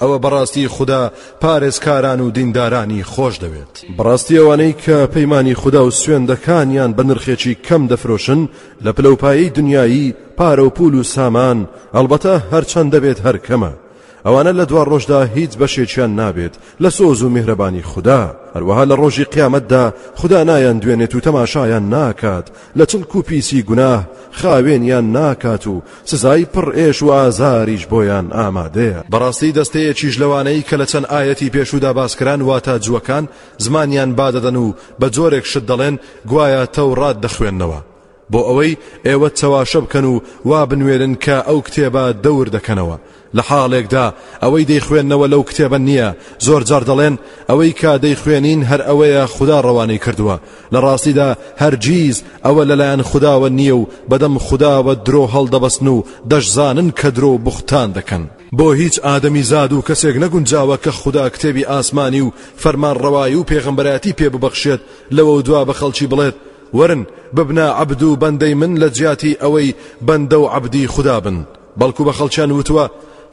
ئەوە بەڕاستی خودا پارێزکاران و دیندارانی خۆش دەوێت. بەڕاستی ئەوانەی کە پەیمانی خودا و سوێندەکانیان بە نرخێکی کەم دەفرۆشن لە پلەوپایەی دنیایی، پارەوپول و سامان، ئەڵبەتە هەرچەندە بێت هەر کەمە، ئەوانە لە دوا ڕۆژدا هیچ بەشێکیان نابێت لە سۆز و میهرەبانی خودا، هەروەها لە ڕۆژی قیامەتدا خودا نایاندوێنێت و تەماشایان ناکات، لە چڵک و پیسی گوناه خاوێنیان ناکات و سزای پڕ ئێش و ئازاریش بۆیان ئامادەیە. بەڕاستی دەستەیەکیش لەوانەی کە لە چەند ئایەتی پێشوودا باسکران واتە جووەکان زمانیان بادەدەن و بە جۆرێک شت دەڵێن گوایە تەوڕات دەخوێننەوە، بۆ ئەوەی ئێوە چەواشە بکەن و وا بنوێرن کە ئەو کتێبە دەور دەکەنەوە لە حاڵێکدا ئەوەی دەیخوێندنەوە لەو کتێبە نییە زۆر جار دەڵێن ئەوەی کا دەیخوێنین هەر ئەوەیە خدا ڕەوانەی کردووە لە ڕاستیدا هەرگیز ئەوە لەلایەن خداوە نییە و بەدەم خداوە درۆ هەڵدەبەستن و دەشزانن کە درۆ و بوختان دەکەن بۆ هیچ ئادەمی زاد و کەسێک نەگونجاوە کە خدا کتێبی ئاسمانی و فەرمانڕەوایی و پێغەمبەرایەتی پێ ببەخشێت لەوە دوا بە خەڵکی بڵێت وەرن ببنە عەبد و بەندەی من لە جیاتی ئەوەی بەندە و عەبدی خودا بن بەڵکو بە خەڵکیان وتووە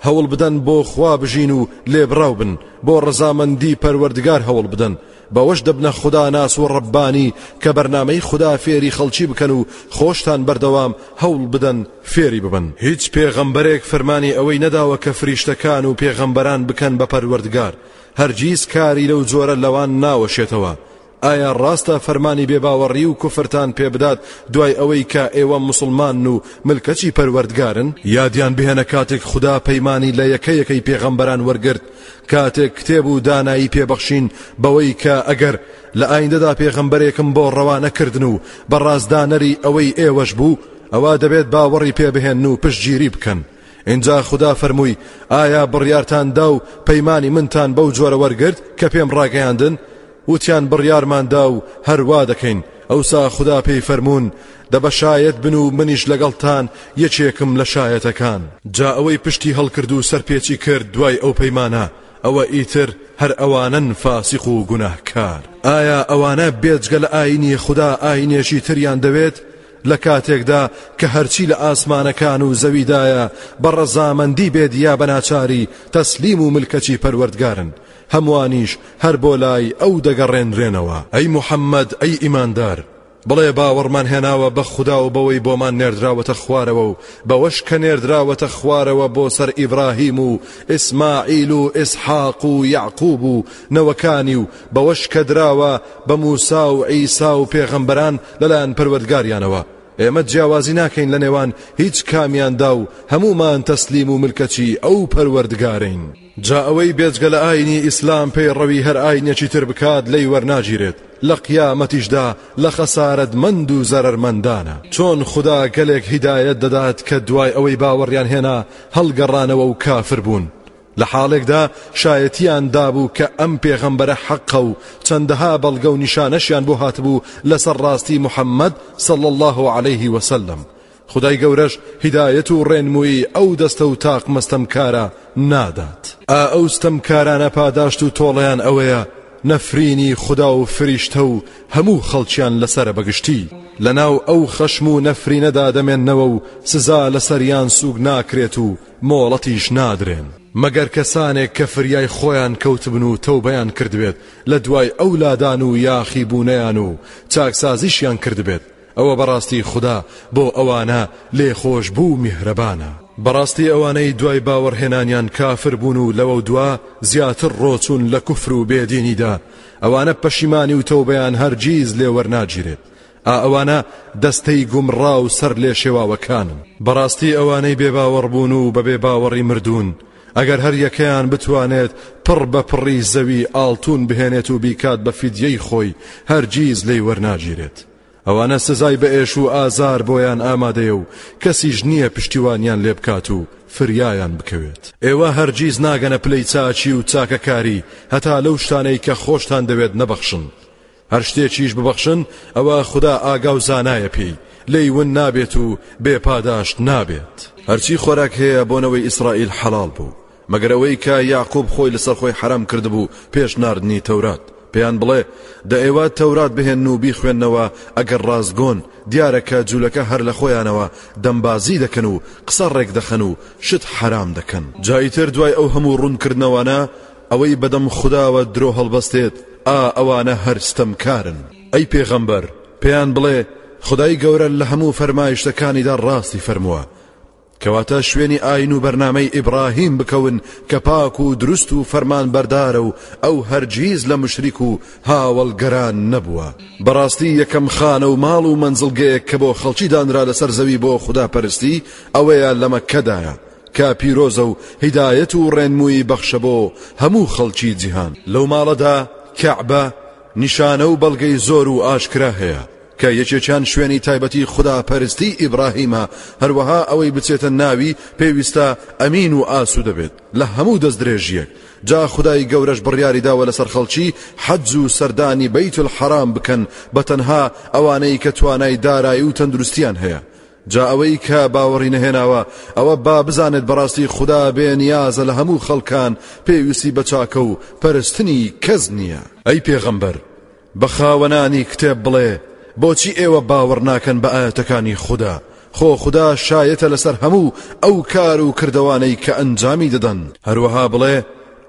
هەوڵ بدەن بۆ خوا بژین و لێبڕاو بن بۆ ڕەزامەندی پەروەردگار هەوڵ بدەن بەوەش دەبنە خودا ناس و ڕەبانی کە بەرنمەی خودا فێری خەڵکی بکەن و خۆشتان بەردەوام هەوڵ بدەن فێری ببن هیچ پێغەمبەرێک فەرمانی ئەوەی نەداوە کە فریشتەکان و پێغەمبەران بکەن بە پەروەردگار هەرگیز کاری لەو جۆرە لەوان ناوەشێتەوە ئایا ڕاستە فەرمانی بێباوەڕی و کوفرتان پێ بدات دوای ئەوەی کە ئێوە مسلمان و ملکەچی پەروەردگارن یادیان بهێنە کاتێک خدا پەیمانی لە یەکە یەکەی پێغەمبەران وەرگرت کاتێک کتێب و دانایی پێبەخشین بەوەی کە ئەگەر لە ئایندەدا پێغەمبەرێکم بۆ ڕەوانەکردن و بە ڕازدانەری ئەوەی ئێوەش بوو ئەوە دەبێت باوەڕی پێبهێن و پشتگیری بکەن اینجا خدا فەرمووی ئایا بڕیارتان دا و پەیمانی منتان بەو جۆرە وەرگرت کە پێم ڕاگەیاندن وتیان بڕیارمان دا و هەر وا دەکەین، ئەوسا خودا پێی فەرموون، دە بە شایەت بن و منیش لەگەڵتان یەکێکم لە شایەتەکان. جا ئەوەی پشتی هەڵکرد و سەرپێچی کرد دوای ئەو پەیمانە، ئەوە ئیتر هەر ئەوانەن فاسیق و گوناهکار. ئایا ئەوانە بێجگە لە ئایینی خودا ئایینێکی تریان دەوێت، لە کاتێکدا کە هەرچی لە ئاسمانەکان و زەویدایە بە ڕەزامەندی بێت یا بە ناچاری تەسلیم و ملکەچی پەروەردگارن، هەمووانیش هەر بۆ لای ئەو دەگەڕێنرێنەوە، ئەی محەممەد ئەی ئیماندار، بڵێ باوەڕمان هێناوە بە خودا و بەوەی بۆمان نێردراوەتە خوارەوە و بەوەش کە نێردراوەتە خوارەوە بۆ سەر ئیبراهیم و ئیسماعیل و ئیسحاق و یەعقووب و نەوەکانی و بەوەش کە دراوە بە مووسا و عیسا و پێغەمبەران لەلایەن پەروەردگاریانەوە ئێمە جیاوازی ناکەین لەنێوان هیچ کامیاندا و هەموومان تەسلیم و ملکەچی ئەو پەروەردگارەین. جا ئەوەی بێجگە لە ئاینی ئیسلام پەیڕەوی هەر ئاینێکی تر بکات لێی وەرناگیرێت لە قیامەتیشدا لە خەسارەتمەند و زەرەرمەندانە چۆن خودا گەلێک هیدایەت دەدات کە دوای ئەوەی باوەڕیان هێنا هەڵگەڕانەوە و کافر بوون لە حاڵێکدا شایەتیان دابوو کە ئەم پێغەمبەرە حەقە و چەندەها بەڵگە و نیشانەشیان بۆ هاتبوو لەسەر ڕاستی محەممەد صلی الله عليه وسلم خودای گەورەش هیدایەت و ڕێنموویی ئەو دەستە و تاقمە ستەمکارە نادات. ئا ئەو ستەمکارانە پاداشت و تۆڵەیان ئەوەیە نەفرینی خودا و فریشتە و هەموو خەڵکیان لەسەرە بەگشتی لەناو ئەو خەشم و نەفرینەدا دەمێننەوە و سزا لەسەریان سووک ناکرێت و مۆڵەتیش نادرێن. مەگەر کەسانێک کە فریای خۆیان کەوتبن و تەوبەیان کردبێت لە دوای ئەو لادان و یاخیبوونەیان و چاکسازیشیان کردبێت، ئەوە بەڕاستی خودا بۆ ئەوانە لێخۆشبوو و میهرەبانە. بەڕاستی ئەوانەی دوای باوەڕهێنانیان کافر بوون و لەوەودوا زیاتر ڕۆچوون لە کوفر و بێدینیدا، ئەوانە پەشیمانی و تەوبەیان هەرگیز لێ وەرناگیرێت، ئا ئەوانە دەستەی گومڕا و سەرلێشێواوەکانن. بەڕاستی ئەوانەی بێباوەڕ بوون و بە بێباوەڕی مردوون، ئەگەر هەر یەکەیان بتوانێت پڕ بە پڕی زەوی ئاڵتوون بهێنێت و بیکات بە فیدیەی خۆی، هەرگیز لێی وەرناگیرێت. ئەوانە سزای بە ئێش و ئازار بۆیان ئامادەیە و کەسیش نییە پشتیوانیان لێ بکات و فریایان بکەوێت ئێوە هەرگیز ناگەنە پلەی چاچی و چاکەکاری هەتا لەو شتانەی کە خۆشتان دەوێت نەبەخشن هەر شتێکیش ببەخشن ئەوە خدا ئاگا و زانایە پێی لێی ون نابێت و بێ پاداشت نابێت هەرچی خۆراک هەیە بۆنەوەی ئیسرائیل حەڵال بوو مەگەر ئەوەی کە یەعقوب خۆی لەسەر خۆی حەرام کردبوو پێش ناردنی تەورات، پێیان بڵێ، دە ئێوە تەورات بهێنن و بیخوێننەوە ئەگەر ڕاستگۆن، دیارە کە جولەکە هەر لە خۆیانەوە دەمبازی دەکەن و قسە ڕێک دەخەن و شت حەرام دەکەن. جا ئیتر دوای ئەو هەموو ڕوون کردنەوانە ئەوەی بەدەم خوداوە درۆ هەڵبەستێت ئا ئەوانە هەر ستەمکارن. ئەی پێغەمبەر پێیان بڵێ، خودای گەورە لە هەموو فەرمایشتەکانیدا ڕاستی فەرمووە، کەواتە شوێنی ئاین و بەرنامەی ئیبڕاهیم بکەون کە پاک و دروست و فەرمانبەردارە و ئەو هەرگیز لە مشریک و هاوەڵگەران نەبووە بەڕاستی یەکەم خانە و ماڵ و مەنزڵگەیەک کە بۆ خەڵکی دانرا لەسەر زەوی بۆ خودا پەرستی ئەوەیە لە مەککەدایە کە پیرۆزە و هیدایەت و ڕێنمووی بەخشە بۆ هەموو خەڵکی جیهان لەو ماڵەدا کەعبە نیشانە و بەڵگەی زۆر و ئاشکرا هەیە کە یەکێکیان شوێنی تایبەتی خودا پەرستی ئیبراهیمە هەروەها ئەوەی بچێتە ناوی پێویستە ئەمین و ئاسو دەبێت لە هەموو دەست درێژیەک جا خدای گەورەش بڕیاری داوە لەسەر خەڵکی حەج و سەردانی بەیت الحرام بکەن بە تەنها ئەوانەی کە توانای دارایی و تەندروستیان هەیە جا ئەوەی کە باوەڕی نەهێناوە ئەوە با بزانێت بەڕاستی خدا بێ نیازە لە هەموو خەڵکان پێویستی بە چاکە و پەرستنی کەس نییە ئەی پێغەمبەر بە خاوەنانی کتێب بڵێ، بۆچی ئێوە باوەڕ ناکەن بە ئایەتەکانی خودا، خۆ خودا شایەتە لەسەر هەموو ئەو کار و کردەوانەی کە ئەنجامی دەدەن، هەروەها بڵێ،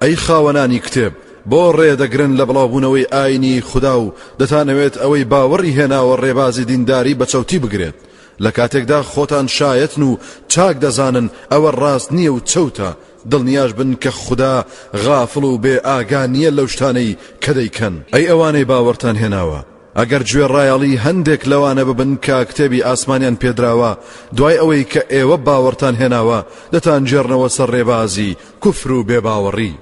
ئەی خاوەنانی کتێب، بۆ ڕێ دەگرن لە بڵاوبوونەوەی ئاینی خودا و دەتانەوێت ئەوەی باوەڕی هێناوە ڕێبازی دینداری بە چەوتی بگرێت، لە کاتێکدا خۆتان شایەتن و چاک دەزانن ئەوە ڕاست نییە و چەوتە، دڵنیاش بن کە خودا غافڵ و بێ ئاگا نییە لەو شتانەی کە دەیکەن. ئەی ئەوانەی باوەڕتان هێناوە، ئەگەر گوێڕایەڵی هەندێک لەوانە ببن کە کتێبی ئاسمانیان پێدراوە، دوای ئەوەی کە ئێوە باوەڕتان هێناوە، دەتانگێڕنەوە سەر ڕێبازی کوفر و بێباوەڕی.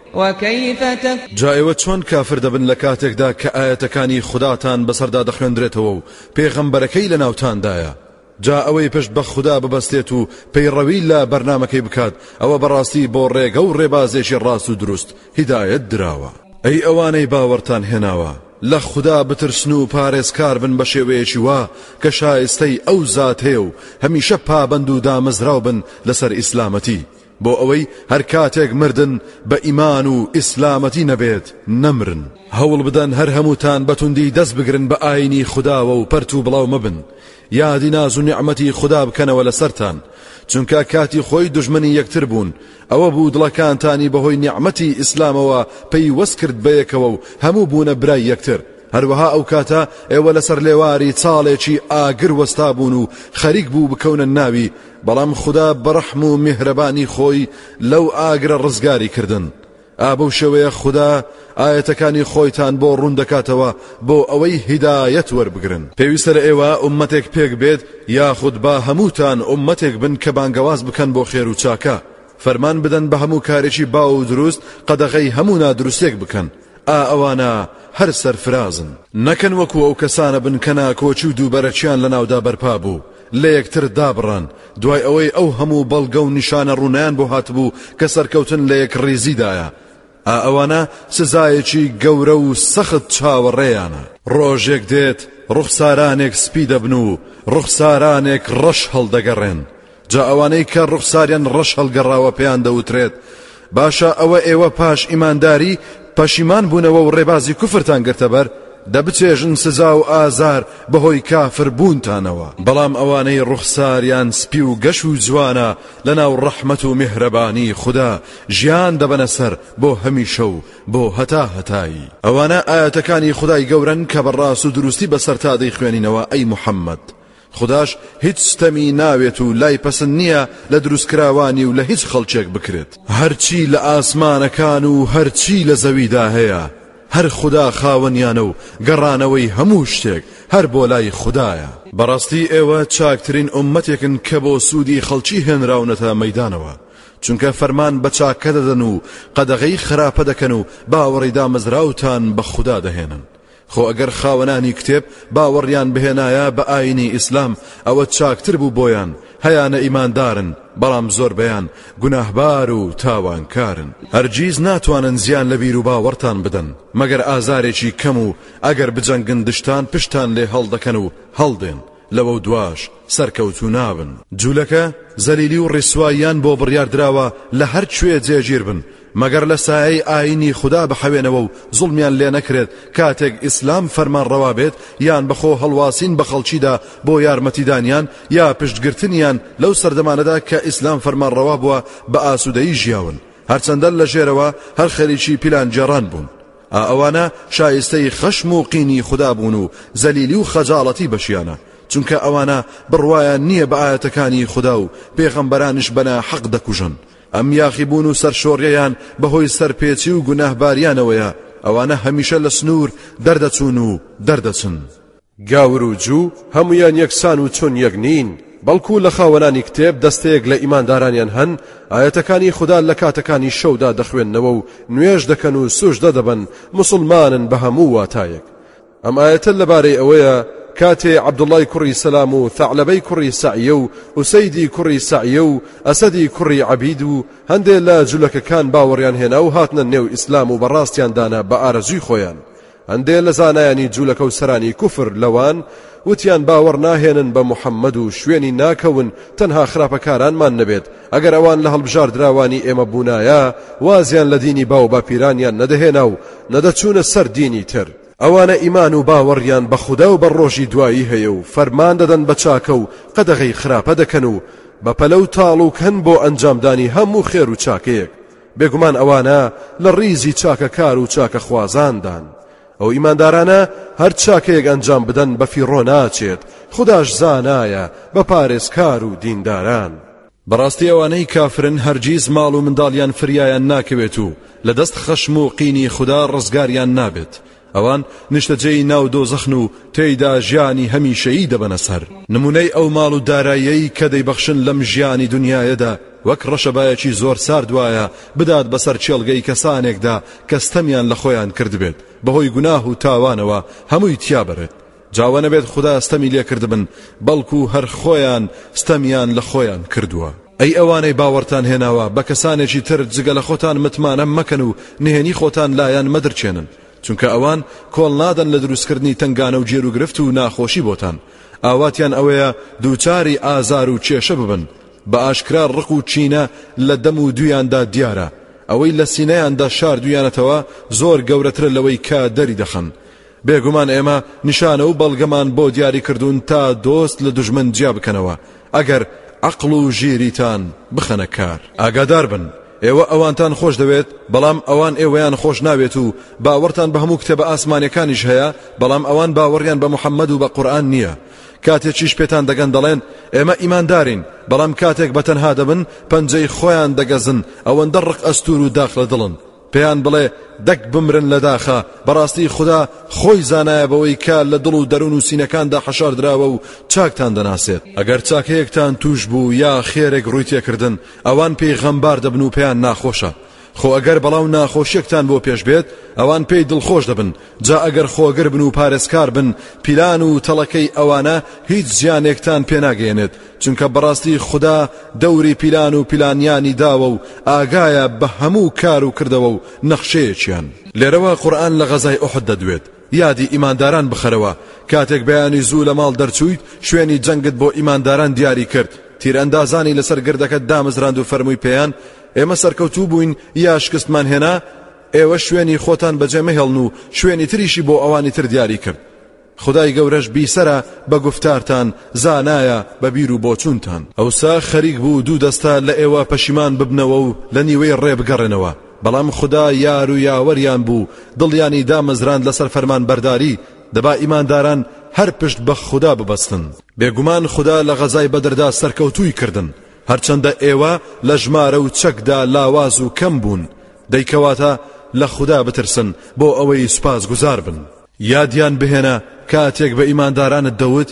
جا ئێوە چۆن کافر دەبن لە کاتێکدا کە ئایەتەکانی خوداتان بەسەردا دەخوێندرێتەوە و پێغەمبەرەکەی لەناوتاندایە؟ جا ئەوەی پشت بە خودا ببەستێت و پەیڕەوی لە بەرنامەکەی بکات ئەوە بەڕاستی بۆ ڕێگە و ڕێبازێکی ڕاست و دروست هیدایەت دراوە ئەی ئەوانەی باوەڕتان هێناوە لە خودا بترسن و پارێزکار بن بە شێوەیەکی وا کە شایستەی ئەو زاتەیە و هەمیشە پابەند و دامەزراو بن لەسەر ئیسلامەتی بۆ ئەوەی هەر کاتێک مردن بە ئیمان و ئیسلامەتی نەبێت نەمرن. هەوڵ بدەن هەر هەمووتان بە توندی دەست بگرن بە ئاینی خوداوە و پەرت و بڵاو مەبن، یادی ناز و نیعمەتی خودا بکەنەوە لەسەرتان، چونکە کاتی خۆی دوژمنی یەکتر بوون ئەوە بوو دڵەکانتانی بەهۆی نیعمەتی ئیسلامەوە پەیوەست کرد بەیەکەوە و هەموو بوونە برای یەکتر، هەروەها ئەو کاتە ئێوە لەسەر لێواری چاڵێکی ئاگر وەستابوون و خەریک بوو بکەونە ناوی بەڵام خودا بەڕەحم و میهرەبانی خۆی لەو ئاگرە ڕزگاری کردن ئا بەو شێوەیە خودا ئاەتەکانی خۆیتان بۆ ڕوون دەکاتەوە بۆ ئەوەی هیدایەت وەربگرن پێویستە لە ئێوە ئومەتێک پێک بێت یاخود با هەمووتان ئومەتێک بن کە بانگەواز بکەن بۆ خێر و چاکە فەرمان بدەن بە هەموو کارێکی باو و دروست قەدەغەی هەموو نادروستێک بکەن ئا ئەوانە هەر سەرفرازن نەکەن وەکو ئەو کەسانە بن کە ناکۆچی و دووبەرەکیان لە ناودا بەرپا بوو لە یەکتر دابڕان، دوای ئەوەی ئەو هەموو بەڵگە و نیشانە ڕوونەیان بۆ هاتبوو کە سەرکەوتن لە یەکڕیزیدایە، ئا ئەوانە سزایەکی گەورە و سەخت چاوەڕێیانە. ڕۆژێک دێت ڕوخسارانێک سپی دەبن و ڕوخسارانێک ڕەش هەڵدەگەڕێن، جا ئەوانەی کە ڕوخساریان ڕەش هەڵگەڕاوە پێیان دەوترێت، باشە ئەوە ئێوە پاش ئیمانداری پەشیمان بوونەوە و ڕێبازی کوفرتان گرتە بەر دەبچێژن سزا و ئازار بەهۆی کافر بوونتانەوە بەڵام ئەوانەی ڕوخساریان سپی و گەش و جوانە لەناو ڕەحمەت و میهرەبانی خودا ژیان دەبەنە سەر بۆ هەمیشە و بۆ هەتا هەتایی ئەوانە ئایەتەکانی خودای گەورەن کە بە ڕاست و دروستی بەسەرتا دەیخوێنینەوە ئەی محەممەد خوداش هیچ ستەمی ناوێت و لای پەسند نییە لە دروستکراوانی و لە هیچ خەڵکێک بکرێت. هەرچی لە ئاسمانەکان و هەرچی لە زەویدا هەیە، هەر خودا خاوەنیانە و گەڕانەوەی هەموو شتێک هەر بۆ لای خودایە. بەڕاستی ئێوە چاکترین ئوممەتێکن کە بۆ سوودی خەڵکی هێنراونەتە مەیدانەوە، چونکە فەرمان بە چاکە دەدەن و قەدەغەی خراپە دەکەن و باوەڕی دامەزراوتان بە خودا دەهێنن. خۆ ئەگەر خاوەنانی کتێب باوەڕیان بهێنایە بە ئایینی ئیسلام ئەوە چاکتر بوو بۆیان، هەیانە ئیماندارن بەڵام زۆربەیان گوناهبار و تاوانکارن. هەرگیز ناتوانن زیان لە بیر و باوەڕتان بدەن مەگەر ئازارێکی کەم و ئەگەر بجەنگن دژتان پشتتان لێ هەڵدەکەن و هەڵدێن، لەوەودواش سەرکەوتوو نابن. جولەکە زەلیلی و ڕیسواییان بۆ بڕیار دراوە لە هەر کوێ جێگیر بن مەگەر لە سایەی ئاینی خودا بحەوێنەوە و زوڵمیان لێ نەکرێت کاتێک ئیسلام فەرمانڕەوا بێت یان بە خۆ هەڵواسین بە خەڵکیدا بۆ یارمەتیدانیان یا پشتگرتنیان لەو سەردەمانەدا کە ئیسلام فەرمانڕەوا بووە بە ئاسوودەیی ژیاون هەرچەندە لە ژێرەوە هەر خەریکی پیلانگێڕان بوون ئا ئەوانە شایستەی خەشم و قینی خودا بوون و زەلیلی و خەجاڵەتی بەشیانە چونکە ئەوانە بڕوایان نییە بە ئاەتەکانی خودا و پێغەمبەرانش بەنا حەق دەکوژن ئەم یاخیبوون و سەرشۆڕیەیان بەهۆی سەرپێچی و گوناهباریانەوەیە ئەوانە هەمیشە لە سنوور دەردەچوون و دەردەچن. گاور و جوو هەموویان یەکسان و چون یەک نین بەڵکو لە خاوەنانی کتێب دەستەیەک لە ئیماندارانیان هەن ئاەتەکانی خوددا لە کاتەکانی شەودا دەخوێندنەوە و نوێژ دەکەن و سوژدە دەبن مسلمانن بە هەموو واتایەک ئەم ئاەتە لەبارەی ئەوەیە کاتێ عەبدوڵای کوڕی سەلام و ثعلەبەی کوڕی سەعیە و ئوسەیدی کوڕی سەعیە و ئەسەدی کوڕی عەبید و هەندێ لە جولەکەکان باوەڕیان هێنا و هاتنە نێو ئیسلام و بەڕاستیان دانا بە ئارەزوی خۆیان هەندێ لە زانایانی جولەکە و سەرانی کوفر لەوان وتیان باوەڕ ناهێنن بە محەممەد و شوێنی ناکەون تەنها خراپەکارانمان نەبێت ئەگەر ئەوان لە هەڵبژاردراوانی ئێمە بوونایە وازیان لە دینی باو باپیرانیان نەدەهێنا و نەدەچوونە سەر دینی تر ئەوانە ئیمان و باوەڕیان بە خودا و بە ڕۆژی دوایی هەیە و فەرمان دەدەن بە چاکە و قەدەغەی خراپە دەکەن و بە پەلە و تاڵوکەن بۆ ئەنجامدانی هەموو خێر و چاکەیەک بێگومان ئەوانە لە ڕیزی چاکەکار و چاکەخوازاندان ئەو ئیماندارانە هەر چاکەیەک ئەنجام بدەن بە فیڕۆ ناچێت خداش زانایە بە پارێزکار و دینداران بەڕاستی ئەوانەی کافرن هەرگیز ماڵ و منداڵیان فریایان ناکەوێت و لە دەست خەشم و قینی خدا ڕزگاریان نابێت ئەوان نیشتەجێی ناو دۆزەخن و تێیدا ژیانی هەمیشەیی دەبەنە سەر. نموونەی ئەو ماڵ و داراییەی کە دەیبەخشن لەم ژیانی دونیایەدا وەک ڕەشەبایەکی زۆر سارد وایە بدات بەسەر کێڵگەی کەسانێکدا کە ستەمیان لە خۆیان کردبێت بەهۆی گوناه و تاوانەوە هەمووی تیا بەرێت جا وە نەبێت خودا ستەمی لێ کردبن بەڵکو هەر خۆیان ستەمیان لە خۆیان کردووە. ئەی ئەوانەی باوەڕتان هێناوە بە کەسانێکی تر جگە لە خۆتان متمانە مەکەن و نهێنی خۆتان لایان مەدرچێنن چونکە ئەوان کۆڵ نادەن لە دروستکردنی تەنگانە و گێروگرفت و ناخۆشی بۆتان ئاواتیان ئەوەیە دووچاری ئازار و کێشە ببن بە ئاشکرا ڕق و چینە لە دەم و دویاندا دیارە ئەوەی لە سینەیاندا شاردویانەتەوە زۆر گەورەترە لەوەی کە دەری دەخەن بێگومان ئێمە نیشانە و بەڵگەمان بۆ دیاری کردوون تا دۆست لە دوژمن جیا بکەنەوە ئەگەر عەقڵ و ژیریتان بخەنە کار. ئاگادار بن، ئێوە ئەوانتان خۆش دەوێت، بەڵام ئەوان ئێوەیان خۆش ناوێت و باوەڕتان بە هەموو کتێبە ئاسمانیەکانیش هەیە، بەڵام ئەوان باوەڕیان بە محەممەد و بە قورئان نییە. کاتێکیش پێتان دەگەن دەڵێن، ئێمە ئیماندارین، بەڵام کاتێک بە تەنها دەبن پەنجەی خۆیان دەگەزن، ئەوەندە ڕق ئەستوور و داخ لە دڵن. پێیان بڵێ، دەک بمرن لە داخا، بەڕاستی خودا خۆی زانایە بەوەی کە لە دڵ و دەروون و سینەکاندا حەشاردراوە و چاکتان دەناسێت. ئەگەر چاکەیەکتان تووش بوو یا خێرێک ڕووی تێکردن، ئەوان پێی غەمبار دەبن و پێیان ناخۆشە. خۆ ئەگەر بەڵا و ناخۆشیەکتان بۆ پێش بێت، ئەوان پێی دڵخۆش دەبن، جا ئەگەر خۆگر بن و پارێزکار بن، پیلان و تەڵەکەی ئەوانە هیچ زیانێکتان پێ ناگەیەنێت، چونکە بەڕاستی خودا دەوری پیلان و پیلانیانی داوە و ئاگایە بە هەموو کار و کردەوە و نەخشەیەکیان. لێرەوە قورئان لە غەزای ئوحد دەدوێت، یادی ئیمانداران بخەرەوە، کاتێک بەیانی زوو لە ماڵ دەرچوویت، شوێنی جەنگت بۆ ئیمانداران دیاری کرد، تیرئەندازانی لەسەر گردەکەت دامەزراند و فەرمووی پێیان، ئێمە سەرکەوتوو بووین یا شکستمان هێنا، ئێوە شوێنی خۆتان بەجێ مەهێڵن و شوێنی تریشی بۆ ئەوانی تر دیاری کرد. خودای گەورەش بیسەرە بە گوفتارتان زانایە بە بیر و بۆچوونتان ئەوسا خەریک بوو دوو دەستە لە ئێوە پەشیمان ببنەوە و لە نیوەی ڕێ بگەڕێنەوە بەڵام خدا یار و یاوەریان بوو دڵیانی دامەزراند لەسەر فەرمان بەرداری دەبا ئیمانداران هەر پشت بە خوددا ببەستن بێگومان خوددا لە غەزای بەدردا سەرکەوتووی کردن هەرچەندە ئێوە لە ژمارە و چەکدا لاواز و کەم بوون دەیکەواتە لە خوددا بترسن بۆ ئەوەی سوپاس گوزار بن یادیان بهێنە کاتێک بە ئیماندارانت دەوت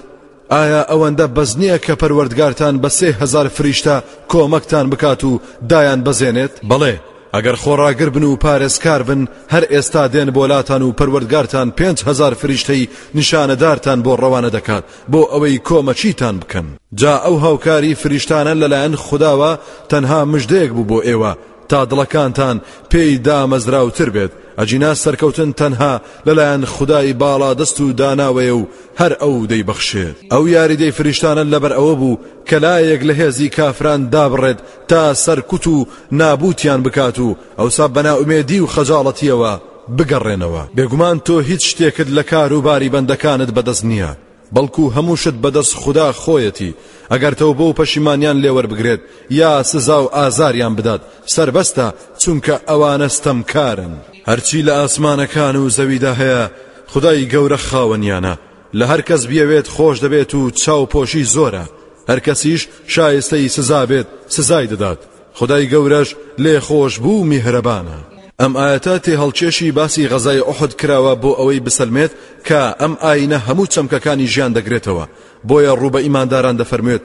ئایا ئەوەندە بەس نییە کە پەروەردگارتان بە سێ هەزار فریشتە کۆمەکتان بکات و دایان بەزێنێت بەڵێ ئەگەر خۆڕاگر بن و پارێزکار بن هەر ئێستا دێن بۆ لاتان و پەروەردگارتان پێنج هزار فریشتەی نیشانەدارتان بۆ ڕەوانە دەکات بۆ ئەوەی کۆمەچیتان بکەن جا ئەو هاوکاری فریشتانە لەلایەن خودداوە تەنها مژدەیەک بوو بۆ ئێوە تا دڵەکانتان پێی دامەزراوتر بێت ئەجینا سەرکەوتن تەنها لەلایەن خودای باڵا دەست و داناوەیە و هەر ئەو دەیبەخشێت ئەو یاریدەی فریشتانە لەبەر ئەوە بوو کە لایەک لە هێزی کافران دابڕێت تا سەرکوت و نابوتیان بکات و ئەوسا بەناومێدی و خەجاڵەتیەوە بگەڕێنەوە بێگومان تۆ هیچ شتێکت لە کاروباری بەندەکانت بەدەست نییە بەڵکو هەموو شت بەدەست خودا خۆیەتی ئەگەر تەوبە و پەشیمانیان لێوەربگرێت یا سزا و ئازاریان بدات سەربەستە چونکە ئەوانە ستەمکارن هەرچی لە ئاسمانەکان و زەویدا هەیە خدای گەورە خاوەنیانە لە هەر کەس بیەوێت خۆش دەبێت و چاوپۆشی زۆرە هەر کەسیش شایستەی سزا بێت سزای دەدات خودای گەورەش لێ خۆش بوو و میهرەبانە. ئەم ئایەتە تێهەڵکێشی باسی غەزای ئوحد کراوە بۆ ئەوەی بسەلمێت کە ئەم ئاینە هەموو چەمکەکانی ژیان دەگرێتەوە، بۆیە ڕوو بە ئیمانداران دەفەرموێت،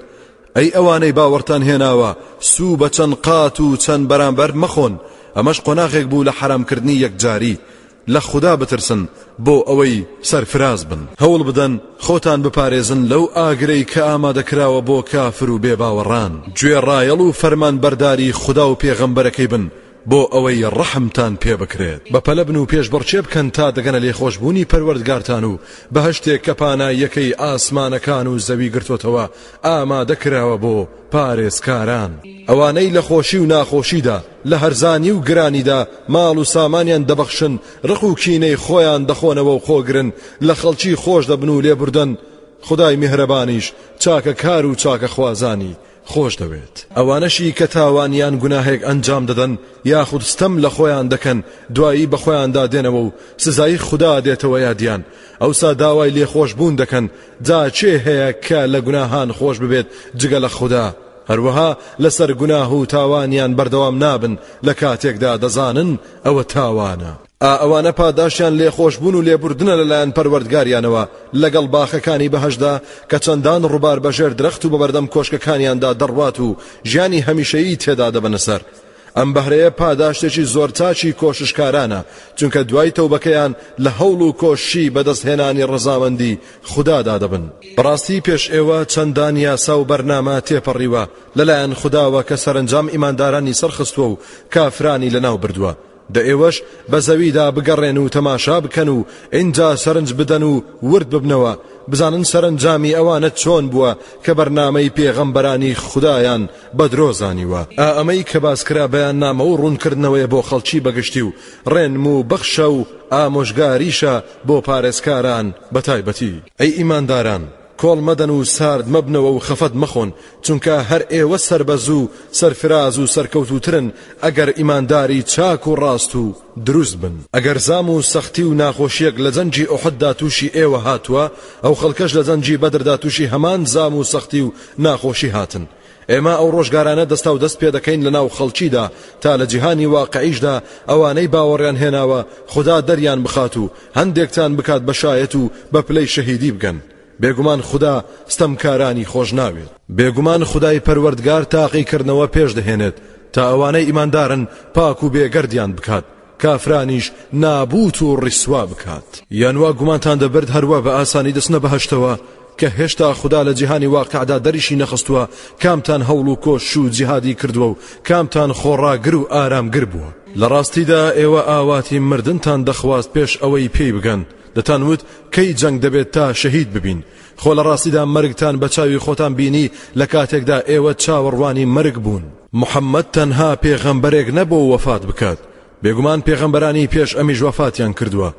ئەی ئەوانەی باوەڕتان هێناوە سوو بە چەند قات و چەند بەرامبەر مەخۆن، ئەمەش قۆناغێک بوو لە حەرامکردنی یەکجاری، لە خودا بترسن بۆ ئەوەی سەرفراز بن. هەوڵ بدەن خۆتان بپارێزن لەو ئاگرەی کە ئامادەکراوە بۆ کافر و بێباوەڕان. گوێڕایەڵ و فەرمانبەرداری خودا و پێغەمبەرەکەی بن بۆ ئەوەی ڕەحمتان پێ بکرێت. بەپەلە بن و پێشبڕکێ بکەن تا دەگەنە لێخۆشبوونی پەروەردگارتان و بەهەشتێک کە پاناییەکەی ئاسمانەکان و زەوی گرتۆتەوە ئامادە کراوە بۆ پارێزکاران، ئەوانەی لە خۆشی و ناخۆشیدا، لە هەرزانی و گرانیدا ماڵ و سامانیان دەبەخشن، ڕق و کینەی خۆیان دەخۆنەوە و خۆگرن، لە خەڵکی خۆش دەبن و لێبوردەن، خودای میهرەبانیش چاکەکار و چاکەخوازانی خۆش دەوێت. ئەوانەشی کە تاوان یان گوناهێک ئەنجام دەدەن یاخود ستەم لە خۆیان دەکەن دوایی بەخۆیاندا دێنەوە و سزای خودا دێتەوە یادیان، ئەوسا داوای لێخۆشبوون دەکەن جا کێ هەیە کە لە گوناهان خۆش ببێت جگە لە خودا؟ هەروەها لەسەر گوناه و تاوانیان بەردەوام نابن لە کاتێکدا دەزانن ئەوە تاوانە. ئا ئەوانە پاداشتیان لێخۆشبوون و لێبوردنە لەلایەن پەروەردگاریانەوە لەگەڵ باخەکانی بەهەشتدا کە چەندان ڕوبار بەژێر درەخت و بەبەردەم کۆشکەکانیاندا دەڕوات و ژیانی هەمیشەیی تێدا دەبەنە سەر. ئەم بەهرەیە پاداشتێکی زۆر چاکی کۆششکارانە، چونکە دوای تەوبەکەیان لە هەوڵ و کۆششی بەدەستهێنانی ڕەزامەندی خودادا دەبن. بەڕاستی پێش ئێوە چەندان یاسا و بەرنامە تێپەڕیوە لەلایەن خوداوە کە سەرەنجام ئیماندارانی سەرخستووە و کافرانی لەناوبردووە. دە ئێوەش بە زەویدا بگەڕێن و تەماشا بکەن و ئینجا سەرنج بدەن و ورد ببنەوە، بزانن سەرەنجامی ئەوانە چۆن بووە کە بەرنامەی پێغەمبەرانی خودایان بە درۆ زانیوە ئا ئەمەی کە باس کرا بەیان نامە و ڕوون کردنەوەیە بۆ خەڵکی بەگشتی و ڕێنم و بەخشە و ئامۆژگاریشە بۆ پارێزکاران بە تایبەتی. ئەی ئیمانداران کۆڵ مەدەن و سارد مەبنەوە و خەفەت مەخۆن چونکە هەر ئێوە سەربەز و سەرفراز و سەرکەوتووترن ئەگەر ئیمانداری چاک و ڕاست و دروست بن ئەگەر زام و سەختی و ناخۆشیەک لە جەنگی ئوحددا تووشی ئێوە هاتووە ئەو خەڵکەش لە جەنگی بەدردا تووشی هەمان زام و سەختی و ناخۆشی هاتن. ئێمە ئەو ڕۆژگارانە دەستاودەست پێدەکەین لەناو خەڵکیدا تا لە جیهانی واقعیشدا ئەوانەی باوەڕیان هێناوە خودا دەریان بخات و هەندێکتان بکات بە شایەت و بە پلەی شەهیدی بگەن. بێگومان خودا ستەمکارانی خۆش ناوێت. بێگومان خودای پەروەردگار تاقیکردنەوە پێشدەهێنێت تا ئەوانەی ئیماندارن پاک و بێگەردیان بکات کافرانیش نابووت و ڕیسوا بکات. یان وا گومانتان دەبرد هەروا بە ئاسانی دەچنە بەهەشتەوە، کە هێشتا خودا لە جیهانی واقیعدا دەریشی نەخستووە کامتان هەوڵ و کۆشش و جیهادی کردووە و کامتان خۆڕاگر و ئارامگر بووە؟ لە ڕاستیدا ئێوە ئاواتی مردنتان دەخواست پێش ئەوەی پێی بگەن، دەتانوت کەی جەنگ دەبێت تا شەهید ببین، خۆ لە ڕاستیدا مەرگتان بە چاوی خۆتان بینی لە کاتێکدا ئێوە چاوەڕوانی مەرگ بوون. محەممەد تەنها پێغەمبەرێک نەبوو وەفات بکات، بێگومان پێغەمبەرانی پێش ئەمیش وەفاتیان کردووە،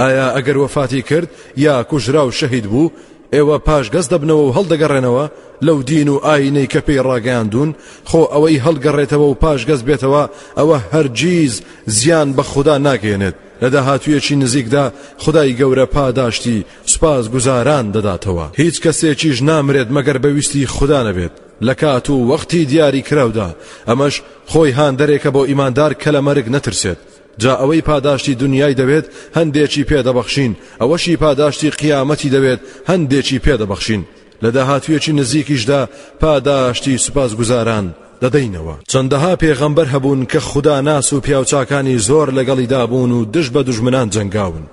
ئایا ئەگەر وەفاتی کرد یا کوژرا و شەهید بوو، ئێوە پاشگەز دەبنەوە و هەڵدەگەڕێنەوە لەو دین و ئاینەی کە پێی ڕاگەیاندوون، خۆ ئەوەی هەڵگەڕێتەوە و پاشگەز بێتەوە ئەوە هەرگیز زیان بە خودا ناگەیەنێت، لە داهاتوویەکی نزیکدا خودای گەورە پاداشتی سوپاس گوزاران دەداتەوە هیچ کەسێکیش نامرێت مەگەر بە ویستی خودا نەبێت لە کات و وەختی دیاری کراودا ئەمەش خۆی هاندەرێکە بۆ ئیماندار کە لە مەرگ نەترسێت جا ئەوەی پاداشتی دنیای دەوێت هەندێکی پێدەبەخشین ئەوەشی پاداشتی قیامەتی دەوێت هەندێکی پێدەبەخشین لە داهاتویەکی نزیکیشدا پاداشتی سوپاسگوزاران دەدەینەوە چەندەها پێغەمبەر هەبوون کە خوددا ناس و پیاوچاکانی زۆر لەگەڵیدا بوون و دژ بە دژمنان جەنگاون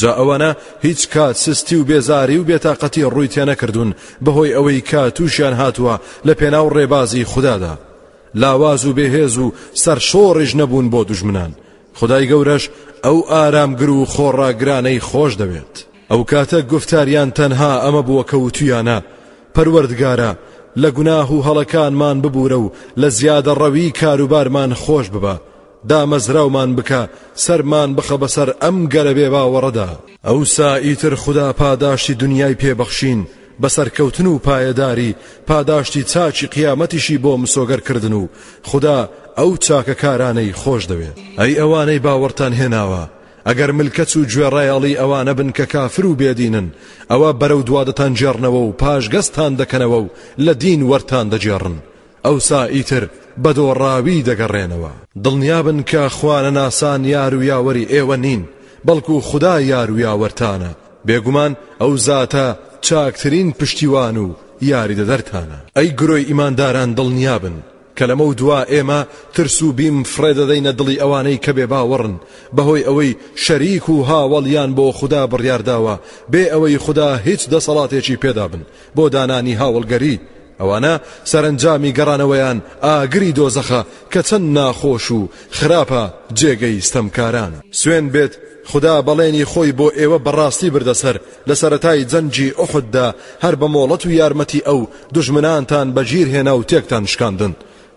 جا ئەوانە هیچ کات سستی و بێزاری و بێتاقەتی ڕووی تێنەکردوون بەهۆی ئەوەی کە تووشیان هاتووە لە پێناو ڕێبازی خوددادا لاواز و بێهێز و سەرشۆڕیش نەبوون بۆ دوژمنان خدای گەورەش ئەو ئارامگر و خۆڕاگرانەی خۆش دەوێت ئەو کاتە گفتاریان تەنها ئەمە بووە کە وتویانە پەروەردگارە لە گوناه و هەڵەکانمان ببوورە و لە زیادە ڕەوی کاروبارمان خۆش ببە دامەزراومان بکە، سەرمان بخە بەسەر ئەم گەلە بێباوەڕەدا. ئەوسا ئیتر خودا پاداشتی دنیای پێ بەخشین بە سەرکەوتن و پایەداری، پاداشتی چاکی قیامەتیشی بۆ مسۆگەر کردن و خودا ئەو چاکە کارانەی خۆش دەوێ. ئەی ئەوانەی باوەڕتان هێناوە، ئەگەر ملکەچ و گوێڕایەڵی ئەوانە بن کە کافر و بێ دینن، ئەوە بەرەو دوا دەتانگێڕنەوە و پاشگەزتان دەکەنەوە و لە دین وەرتان دەگێڕن، ئەوسا ئیتر بە دۆڕاوی دەگەڕێنەوە. دڵنیابن کە خوانەناسان یار و یاوەری ئێوە نین، بەڵکو خودا یار و یاوەرتانە، بێگومان ئەو زاتە چاکترین پشتیوان و یاریدەدەرتانە. ئەی گرۆی ئیمانداران دڵنیابن کە لەمەودوا ئێمە ترس و بیم فڕێدەدەینە دڵی ئەوانەی کە بێباوەڕن، بەهۆی ئەوەی شەریک و هاوەڵیان بۆ خودا بڕیارداوە بێ ئەوەی خودا هیچ دەسەڵاتێکی پێدابن بۆ دانانی هاوەڵگەری ئەوانە سەرەنجامی گەڕانەوەیان ئاگری دۆزەخە کە چەند ناخۆش و خراپە جێگەی ستەمکاران. سوێن بێت خودا بەڵێنی خۆی بۆ ئێوە بەڕاستی بردەسەر لە سەرەتای جەنگی ئوحددا هەر بە مۆڵەت و یارمەتی ئەو دوژمنانتان بەگیر هێنا و تێکتان شکاندن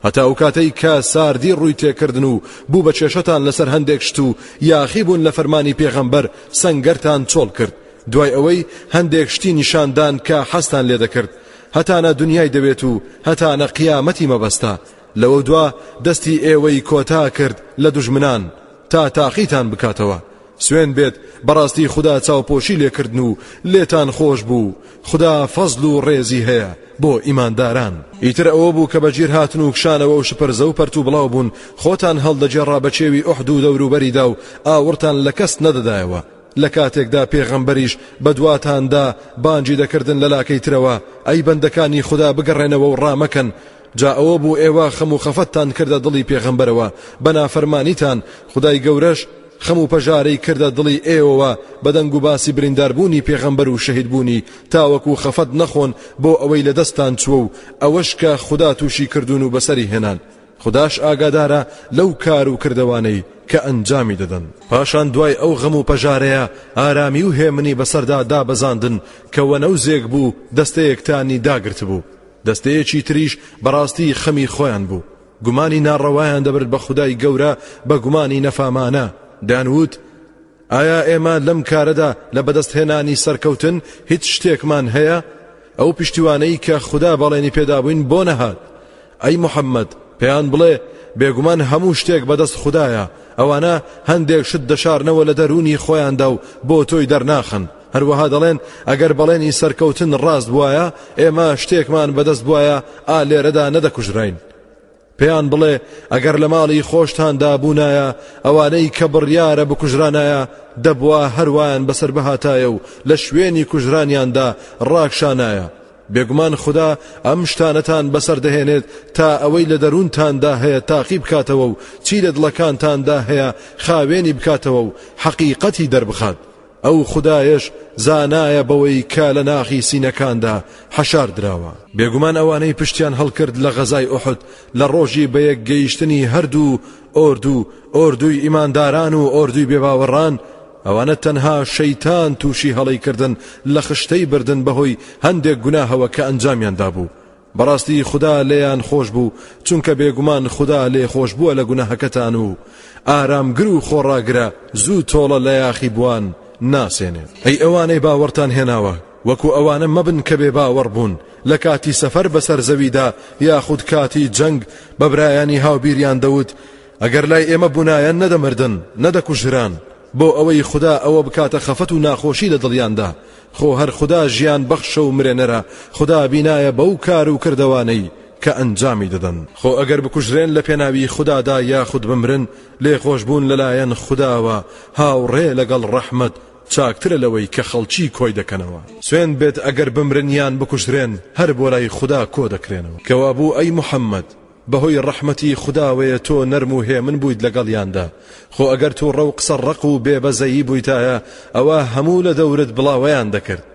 هەتا ئەو کاتەی کە ساردی ڕووی تێکردن و بوو بە کێشەتان لەسەر هەندێک شت و یاخی بوون لە فەرمانی پێغەمبەر سەنگەرتان چۆڵ کرد دوای ئەوەی هەندێک شتی نیشاندان کە حەستان لێ دەکرد هەتانە دنیای دەوێت و هەتانە قیامەتی مەبەستە لەوەدوا دەستی ئێوەی کۆتا کرد لە دژمنان تا تاقیتان بکاتەوە سوێن بێت بەڕاستی خدا چاوپۆشی لێکردن و لێتان خۆش بوو خدا فەزل و ڕێزی هەیە بۆ ئیمانداران ئیتر ئەوە بوو کە بەگیر هاتن و کشانەوە و شپرزە و پەرت و بڵاو بوون خۆتان هەڵدەجێڕا بە چێوی ئۆحد و دەوروبەریدا و ئاوڕتان لە کەس نەدەدایەوە لە کاتێکدا پێغەمبەریش بە دواتاندا بانگی دەکردن لە لاکەی ترەوە ئەی بەندەکانی خدا بگەڕێنەوە و ڕامەکەن جا ئەوە بوو ئێوە خەم و خەفەتتان کردە دڵی پێغەمبەرەوە بە نافەرمانیتان خدای گەورەش خەم و پەژارەی کردە دڵی ئێوەوە بەدەنگ و باسی برینداربوونی پێغەمبەر و شەهیدبوونی تاوەکو و خەفەت نەخۆن بۆ ئەوەی لە دەستان چووە و ئەوەش کە خدا تووشی کردوون و بەسەری هێنان خوداش ئاگادارە لەو کار و کردەوانەی کە ئەنجامی دەدەن. پاشان دوای ئەو غەم و پەژارەیە ئارامی و هێمنی بەسەردا دابەزاندن کە وەنەوزێک بوو دەستەیەکتانی داگرتبوو، دەستەیەکی تریش بەڕاستی خەمی خۆیان بوو، گومانی ناڕەوایان دەبرد بە خودای گەورە بە گومانی نەفامانە، دەیانوت، ئایا ئێمە لەم کارەدا لە بەدەستهێنانی سەرکەوتن هیچ شتێکمان هەیە؟ ئەو پشتیوانەی کە خوددا بەڵێنی پێدابووین بۆ نەهات ئەی محەممەد پێیان بڵێ بێگومان هەموو شتێک بەدەست خوددایە ئەوانە هەندێک شت دەشارنەوە لە دەرونی خۆیاندا و بۆ تۆی دەرناخن هەروەها دەڵێن ئەگەر بەڵێنی سەرکەوتن ڕاست بواە ئێمە شتێکمان بەدەست بواە ئا لێرەدا نەدەکوژراین پێیان بڵێ ئەگەر لە ماڵی خۆشتاندا بوونایە ئەوانەی کە بڕیارە بکوژرانایە دەبوا هەروایان بەسەر بهاتایە و لە شوێنی کوژرانیاندا ڕاکشانایە بێگومان خدا ئەم شتانەتان بەسەر دەهێنێت تا ئەوەی لە دەروونتاندا هەیە تاقی بکاتەوە و چی لە دڵەکانتاندا هەیە خاوێنی بکاتەوە و حەقیقەتی دەربخات ئەو خودایەش زانایە بەوەی کە لە ناخی سینەکاندا حەشار دراوە. بێگومان ئەوانەی پشتیان هەڵکرد لە غەزای ئوحد لە ڕۆژی بەیەک گەیشتنی هەردوو ئۆردو ئۆردوی ئیمانداران و ئۆردوی بێباوەڕان ئەوانە تەنها شەیتان تووشی هەڵەی کردن لە خشتەی بردن بەهۆی هەندێک گوناهەوە کە ئەنجامیان دابوو بەڕاستی خودا لێیان خۆش بوو چونکە بێگومان خودا لێ خۆش بووە لە گوناهەکەتان و ئارامگر و خۆڕاگرە زوو تۆڵە لە یاخی بووان ناسێنێ ئەی ئەوانەی باوەڕتان هێناوە وەکو ئەوانە مەبن کە بێ باوەڕ بوون لە کاتی سەفەر بەسەر زەویدا یاخود کاتی جەنگ بە برایانی هاوبیریان دەوت ئەگەر لای ئێمە بوونایەن نەدەمردن نەدەکوژران بۆ ئەوەی خدا ئەوە بکاتە خەفەت و ناخۆشی لە دڵیاندا خۆ هەر خودا ژیان بەخشە و مرێنەرە، خودا بینایە بەو کار و کردەوانەی کە ئەنجامی دەدەن. خۆ ئەگەر بکوژرێن لە پێناوی خودادا یاخود بمرن، لێخۆشبوون لەلایەن خوداوە هاوڕێ لەگەڵ ڕەحمەت چاکترە لەوەی کە خەڵکی کۆی دەکەنەوە. سوێند بێت ئەگەر بمرن یان بکوژرێن هەر بۆ لای خودا کۆ دەکرێنەوە. کەوابوو ئەی محەممەد، بەهۆی ڕەحمەتی خوداوەیە تۆ نەرم و هێمن بوویت لەگەڵیاندا، خۆ ئەگەر تووڕە و قسە ڕەق و بێ بەزەیی بوویتایە ئەوا هەموو لە دەورت بڵاوەیان دەکرد،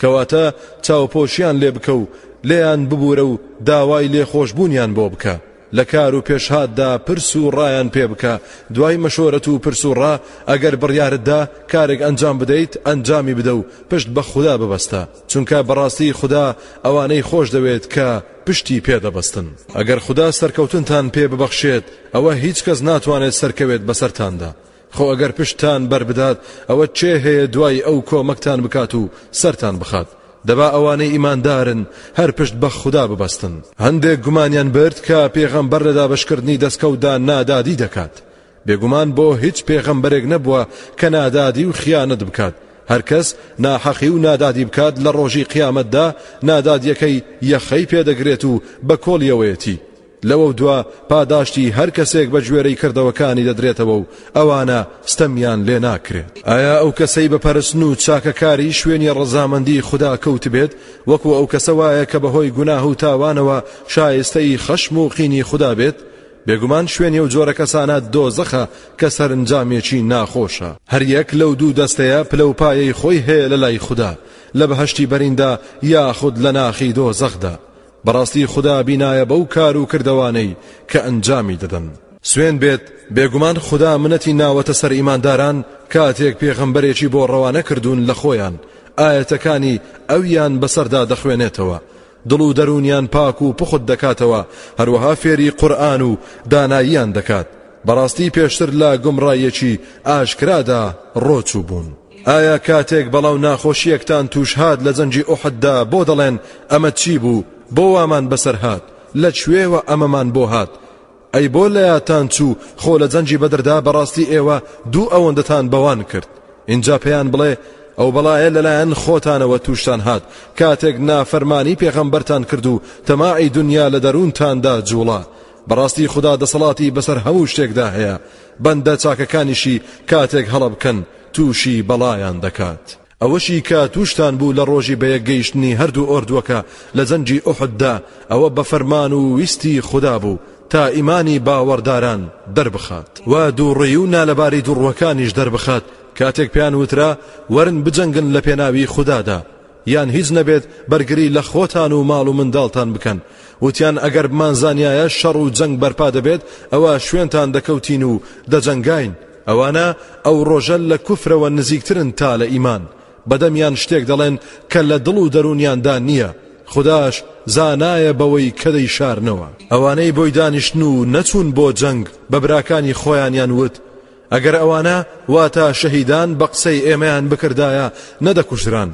کەواتە چاوپۆشیان لێ بکە و لێیان ببوورە و داوای لێخۆشبوونیان بۆ بکە، لە کار و پێشهاتدا پرس و ڕایان پێ بکە، دوای مەشۆرەت و پرس و ڕا ئەگەر بڕیارت دا کارێک ئەنجام بدەیت ئەنجامی بدە و پشت بە خودا ببەستە، چونکە بەڕاستی خودا ئەوانەی خۆش دەوێت کە پشتی پێ دەبەستن. ئەگەر خودا سەرکەوتنتان پێ ببەخشێت، ئەوە هیچ کەس ناتوانێت سەرکەوێت بەسەرتاندا. خۆ ئەگەر پشتتان بەربدات، ئەوە کێ هەیە دوای ئەو کۆمەکتان بکات و سەرتان بخات؟ دەبا ئەوانەی ئیماندارن هەر پشت بە خودا ببەستن. هەندێک گومانیان برد کە پێغەمبەر لە دابەشکردنی دەستکەوتدا نادادی دەکات. بێگومان بۆ هیچ پێغەمبەرێک نەبووە کە نادادی و خیانەت بکات هەرکەس ناحەقی و نادادی بکات لە ڕۆژی قیامەتدا نادادیەکەی یەخەی پێدەگرێت و بە کۆڵیەوەیەتی لەوە دوا پاداشتی هەر کەسێک بە گوێرەی کردەوەکانی دەدرێتەوە و ئەوانە ستەمیان لێ ناکرێت ئایا ئەو کەسەی بەپەرستن و چاکەکاری شوێنی ڕەزامەندی خوددا کەوت بێت وەکو ئەو کەسە وایە کە بەهۆی گوناه و تاوانەوە شایستەی خەشم و قینی خوددا بێت بێگومان شوێنی ئەو جۆرە کەسانە دۆزەخە کە سەرنجامێکی ناخۆشە. هەریەک لەو دوو دەستەیە پلە و پایەی خۆی هەیە لە لای خودا، لە بەهەشتی بەریندا یاخود لە ناخی دۆزەخدا. بەڕاستی خودا بینایە بەو کار و کردەوانەی کە ئەنجامی دەدەن. سوێند بێت بێگومان خودا منەتی ناوەتە سەر ئیمانداران کاتێک پێغەمبەرێکی بۆ ڕەوانە کردوون لە خۆیان، ئایەتەکانی ئەویان بەسەردا دەخوێنێتەوە، دڵ و دەروونیان پاک و پوخت دەکاتەوە هەروەها فێری قورئان و داناییان دەکات بەڕاستی پێشتر لە گومڕایەکی ئاشکرادا ڕۆچوو بوون ئایا کاتێک بەڵاو ناخۆشیەکتان توش هات لە جەنگی ئوحددا بۆ دەڵێن ئەمە چی بوو بۆ وامان بەسەر هات لە کوێوە ئەمەمان بۆ هات ئەی بۆ لەاتان چوو خۆ لە جەنگی بەدردا بەڕاستی ئێوە دوو ئەوەندەتان بەوان کرد ئینجا پێیان بڵێ ئەو بەڵایە لەلایەن خۆتانەوە تووشتان هات کاتێک نافەرمانی پێغەمبەرتان کرد و تەماعی دنیا لە دەروونتاندا جوڵا بەڕاستی خدا دەسەڵاتی بەسەر هەموو شتێکدا هەیە بەندە چاکەکانیشی کاتێک هەڵە بکەن تووشی بەڵایان دەکات ئەوەشی کە تووشتان بوو لە ڕۆژی بەیەکگەیشتنی هەردوو ئۆردووەکە لە جەنگی ئوحددا، ئەوە بە فەرمان و ویستی خودا بوو تا ئیمانی باوەڕداران دەربخات و دووڕووی و نالەباری دووڕووەکانیش دەربخات، کاتێک پێیان وترا، وەرن بجەنگن لە پێناوی خودادا، یان هیچ نەبێت بەرگری لە خۆتان و ماڵ و منداڵتان بکەن، وتیان، ئەگەر بمانزانیایە شەڕ و جەنگ بەرپا دەبێت، ئەوا شوێنتان دەکەوتین و دەجەنگاین. ئەوانە ئەو ڕۆژە لە کوفرەوە نزیکترن تا لە ئیمان بەدەمیان شتێک دەڵێن کە لە دڵ و دەرونیاندا نییە خداش زانایە بەوەی کە دەی شارنەوە ئەوانەی بۆی دانیشتن و نەچوون بۆ جەنگ بە براکانی خۆیانیان وت ئەگەر ئەوانە واتا شەهیدان بە قسەی ئێمەیان بکردایە نەدەکوژران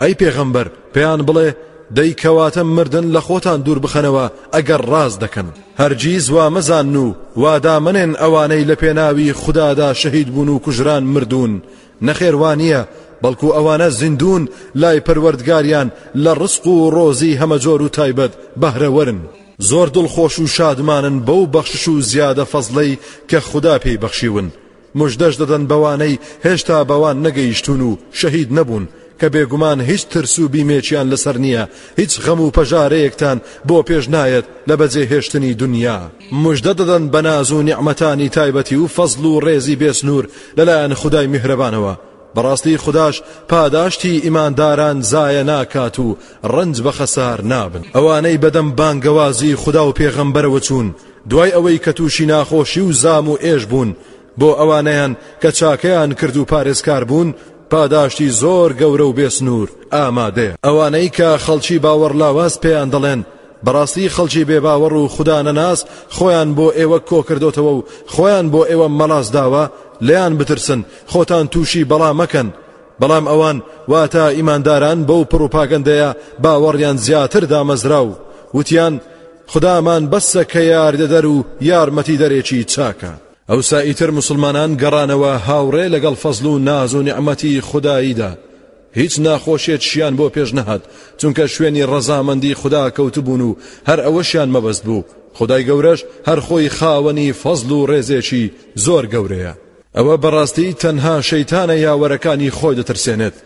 ئەی پێغەمبەر پێیان بڵێ، دەی کەواتە مردن لە خۆتان دوور بخەنەوە ئەگەر ڕاست دەکەن، هەرگیز وا مەزانن و وادامەنێن ئەوانەی لە پێناوی خودادا شەهید بوون و کوژران مردوون، نەخێر وانییە، بەڵکو ئەوانە زیندوون لای پەروەردگاریان لە ڕزق و ڕۆزی هەمەجۆر و تایبەت بەهرەوەرن. زۆر دڵخۆش و شادمانن بەو بەخشش و زیادە فەزڵەی کە خودا پێی بەخشیون، مژدەش دەدەن بەوانەی هێشتا بەوان نەگەیشتون و شەهید نەبوون کە بێگومان هیچ ترس و بیمێکیان لەسەر نییە هیچ غەم و پەژارەیەکتان بۆ پێش نایەت لە بەجێهێشتنی دنیا مژدە دەدەن بە ناز و نیعمەتانی تایبەتی و فەزل و ڕێزی بێسنوور لەلایەن خدای میهرەبانەوە بەڕاستی خداش پاداشتی ئیمانداران زایە ناکات و ڕنج بە خەسار نابن ئەوانەی بەدەم بانگەوازی خدا و پێغەمبەرەوە چوون دوای ئەوەی کە تووشی ناخۆشی و زام و ئێش بوون بۆ ئەوانەیان کە چاکەیان کرد و پارێزکار بوون پاداشتی زۆر گەورە و بێسنوور ئامادەیە ئەوانەی کە خەڵکی باوەڕلاواز پێیان دەڵێن بەڕاستی خەڵکی بێباوەڕ و خوددا نەناس خۆیان بۆ ئێوە کۆکردۆتەوە و خۆیان بۆ ئێوە مەڵاس داوە لێیان بترسن خۆتان تووشی بەڵا مەکەن بەڵام ئەوان واتە ئیمانداران بەو پڕوپاگەندەیە باوەڕیان زیاتر دامەزرا و وتیان خودامان بەسە کە یاردەدەر و یارمەتیدەرێکی چاکە. ئەوسا ئیتر موسڵمانان گەڕانەوە هاوڕێ لەگەڵ فەزڵ و ناز و نیعمەتی خوداییدا، هیچ ناخۆشێکشیان بۆ پێش نەهات، چونکە شوێنی ڕەزامەندی خودا کەوتبوون و هەر ئەوەشیان مەبەست بوو، خودای گەورەش هەر خۆی خاوەنی فەزڵ و ڕێزێکی زۆر گەورەیە. ئەوە بەڕاستی تەنها شەیتانە یاوەرەکانی خۆی دەترسێنێت.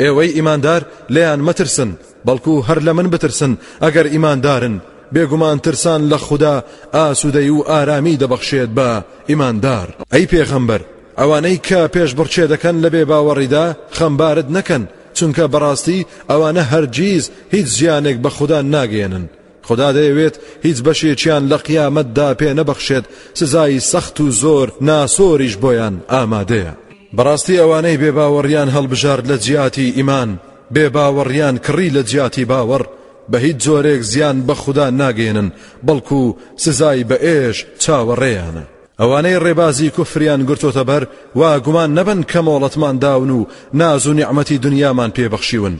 ئێوەی ئیماندار لێیان مەترسن، بەڵکو هەر لە من بترسن ئەگەر ئیماندارن، بێگومان ترسان لە خودا ئاسوودەیی و ئارامی دەبەخشێت بە ئیماندار. ئەی پێغەمبەر ئەوانەی کە پێشبڕکێ دەکەن لە بێباوەڕیدا خەمبارت نەکەن، چونکە بەڕاستی ئەوانە هەرگیز هیچ زیانێک بە خودا ناگەیەنن، خودا دەیەوێت هیچ بەشێکیان لە قیامەتدا پێ نەبەخشێت سزای سەخت و زۆر ناسۆریش بۆیان ئامادەیە بەڕاستی ئەوانەی بێباوەڕیان هەڵبژارد لە جیاتی ئیمان بێباوەڕیان کڕی لە جیاتی باوەڕ بە هیچ جۆرێک زیان بە خوددا ناگەێنن بەڵکو سزای بە ئێش چاوەڕێیانە ئەوانەی ڕێبازی کوفریان گرتۆتە بەر وا گومان نەبن کە مۆڵەتمان داون و ناز و نیعممەتی دنیامان پێبەخشیون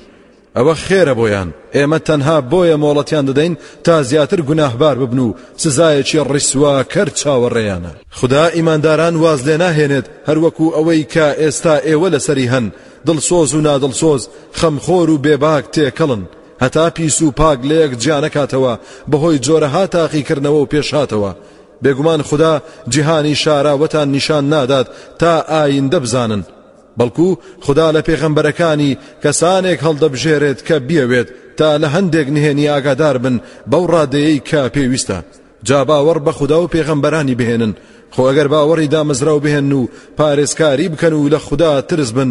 ئەوە خێرە بۆیان، ئێمە تەنها بۆیە مۆڵەتیان دەدەین تا زیاتر گوناهبار ببن و سزایەکی ڕیسواکەر چاوەڕێیانە. خودا ئیمانداران وازلێناهێنێت، هەروەکو ئەوەی کە ئێستا ئێوە لەسەری هەن، دڵسۆز و نادڵسۆز، خەمخۆر و بێباک تێکەڵن، هەتا پیس و پاک لەیەک جیانەکاتەوە بەهۆی جۆرەها تاقیکردنەوە و پێشهاتەوە، بێگومان خودا جیهانی شاراوەتان نیشان نادات تا ئایندە بزانن، بەڵکو خودا لە پێغەمبەرەکانی کەسانێک هەڵدەبژێرێت کە بیەوێت تا لە هەندێک نهێنی ئاگادار بن بەو ڕادەیەی کە پێویستە جا باوەڕ بە خودا و پێغەمبەرانی بهێنن خۆ ئەگەر باوەڕی دامەزراو بهێن و پارێزکاری بکەن و لە خودا ترس بن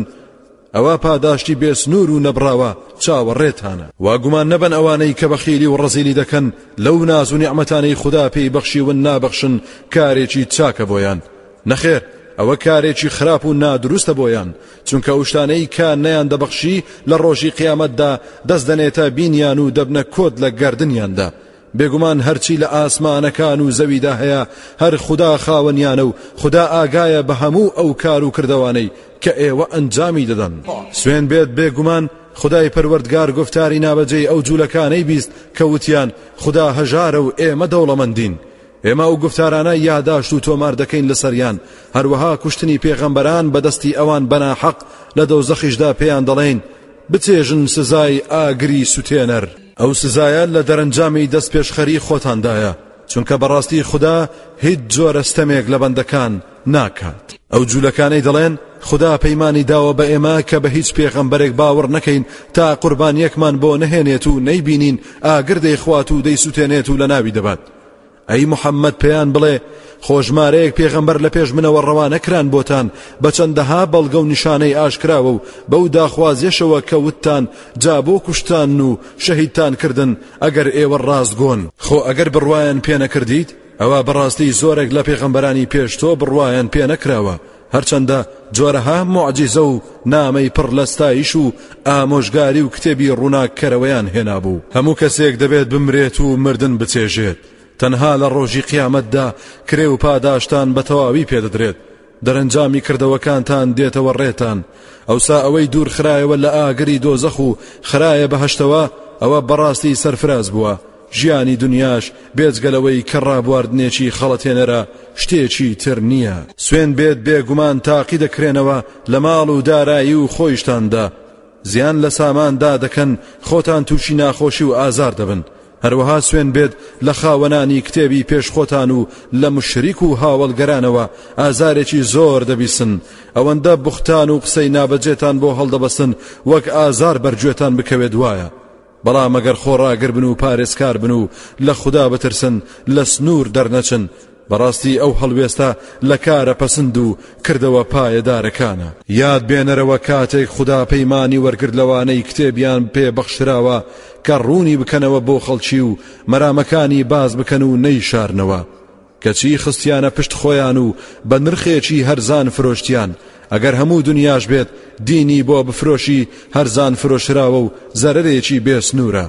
ئەوە پاداشتی بێسنوور و نەبراوە چاوەڕێتانە واگومان نەبن ئەوانەی کە بەخیلی و ڕزیلی دەکەن لەو ناز و نیعممەتانەی خوددا پێی بەخشیون نابەخشن کارێکی چاکە بۆیان نەخێر ئەوە کارێکی خراپ و نادروستە بۆیان چونکە ئەو شتانەی کە نەیان دەبەخشی لە ڕۆژی قیامەتدا دەست دەنێتە بینیان و دەبنە کۆت لە گردنیاندا بێگومان هەرچی لە ئاسمانەکان و زەویدا هەیە هەر خوددا خاوەنیانە و خوددا ئاگایە بە هەموو ئەو کار و کردوانەی کە ئێوە ئەنجامی دەدەن سوێن بێت بێگومان خدای پەروەردگار گفتاری نابەجێی ئەو جوولەکانەی بیست کە وتیان خدا هەژارە و ئێمە دەوڵەمەندین ئێمە ئەو گوفتارانە یاداشت و تۆمار دەکەین لەسەریان، هەروەها کوشتنی پێغەمبەران بەدەستی ئەوان بەناحەق لە دەوزەخیشدا پێیان دەڵێین، بچێژن سزای ئاگری سوتێنەر. ئەو سزایە لە دەرەنجامی دەستپێشخەری خۆتاندایە، چونکە بەڕاستی خودا هیچ جۆرە ستەمێک لە بەندەکان ناکات. ئەو جولەکانەی دەڵێن، خودا پەیمانی داوە بە ئێمە کە بە هیچ پێغەمبەرێک باوەڕ نەکەین تا قوربانییەکمان بۆ نەهێنێت و نەیبینین ئاگر دەیخوات و دەیسوتێنێت و لەناوی دەبات، ئەی محەممەد پێیان بڵێ خۆژمارەیەک پێغەمبەر لە پێش منەوە ڕەوانە کران بۆتان بە چەندەها بەڵگە و نیشانەی ئاشکراوە و بەو داخوازیشەوە کە وتتان جا بۆ کوشتان و شەهیدتان کردن ئەگەر ئێوە ڕاستگۆن خۆ ئەگەر بڕواان پێنەکردیت ئەوە بەڕاستی زۆرێک لە پێغەمبەرانی پێش تۆ بڕواان پێنەکراوە هەرچەندە جۆرەها موعجیزە و نامەی پڕ لە ستایش و ئامۆژگاری و کتێبی ڕووناککەرەوەیان هێنابوو هەموو کەسێک دەبێت بمرێت و مردن بچێژێت تەنها لە ڕۆژی قیامەتدا کرێ و پاداشتان بە تەواوی پێدەدرێت دەرەنجامی کردەوەکانتان دێتەوە ڕێتان ئەوسا ئەوەی دوور خرایەوە لە ئاگری دۆزەخ و خرایە بەهشتەوە ئەوە بەڕاستی سەرفراز بووە ژیانی دونیاش بێجگە لەوەی کە ڕابواردنێکی خەڵەتێنەرە شتێکی تر نییە. سوێن بێت بێگومان تاقی دەکرێنەوە لە ماڵ و دارایی و خۆیشتاندا، زیان لە ساماندا دەکەن، خۆتان تووشی ناخۆشی و ئازار دەبن، هەروەها سوێن بێت لە خاوەنانی کتێبی پێش خۆتان و لە موشریک و هاوەڵگەرانەوە ئازارێکی زۆر دەبیسن، ئەوەندە بوختان و قسەی نابەجێتان بۆ هەڵدەبەستن وەک ئازار بەر گوێتان بکەوێت وایە. بەڵام ئەگەر خۆڕاگر بن و پارێزکار بن و لە خودا بترسن لە سنوور دەرنەچن بەڕاستی ئەو هەڵوێستە لە کارە پەسند و کردەوە پایەدارەکانە یاد بێنەرەوە کاتێک خودا پەیمانی وەرگرت لەوانەی کتێبیان پێ بەخشراوە کە ڕوونی بکەنەوە بۆ خەڵکی و مەرامەکانی باس بکەن و نەیشارنەوە کەچی خستیانە پشت خۆیان و بە نرخێکی هەرزان فرۆشتیان، ئەگەر هەموو دنیاش بێت دینی بۆ بفرۆشی هەرزان فرۆشراوە و زەرەرێکی بێ سنوورە،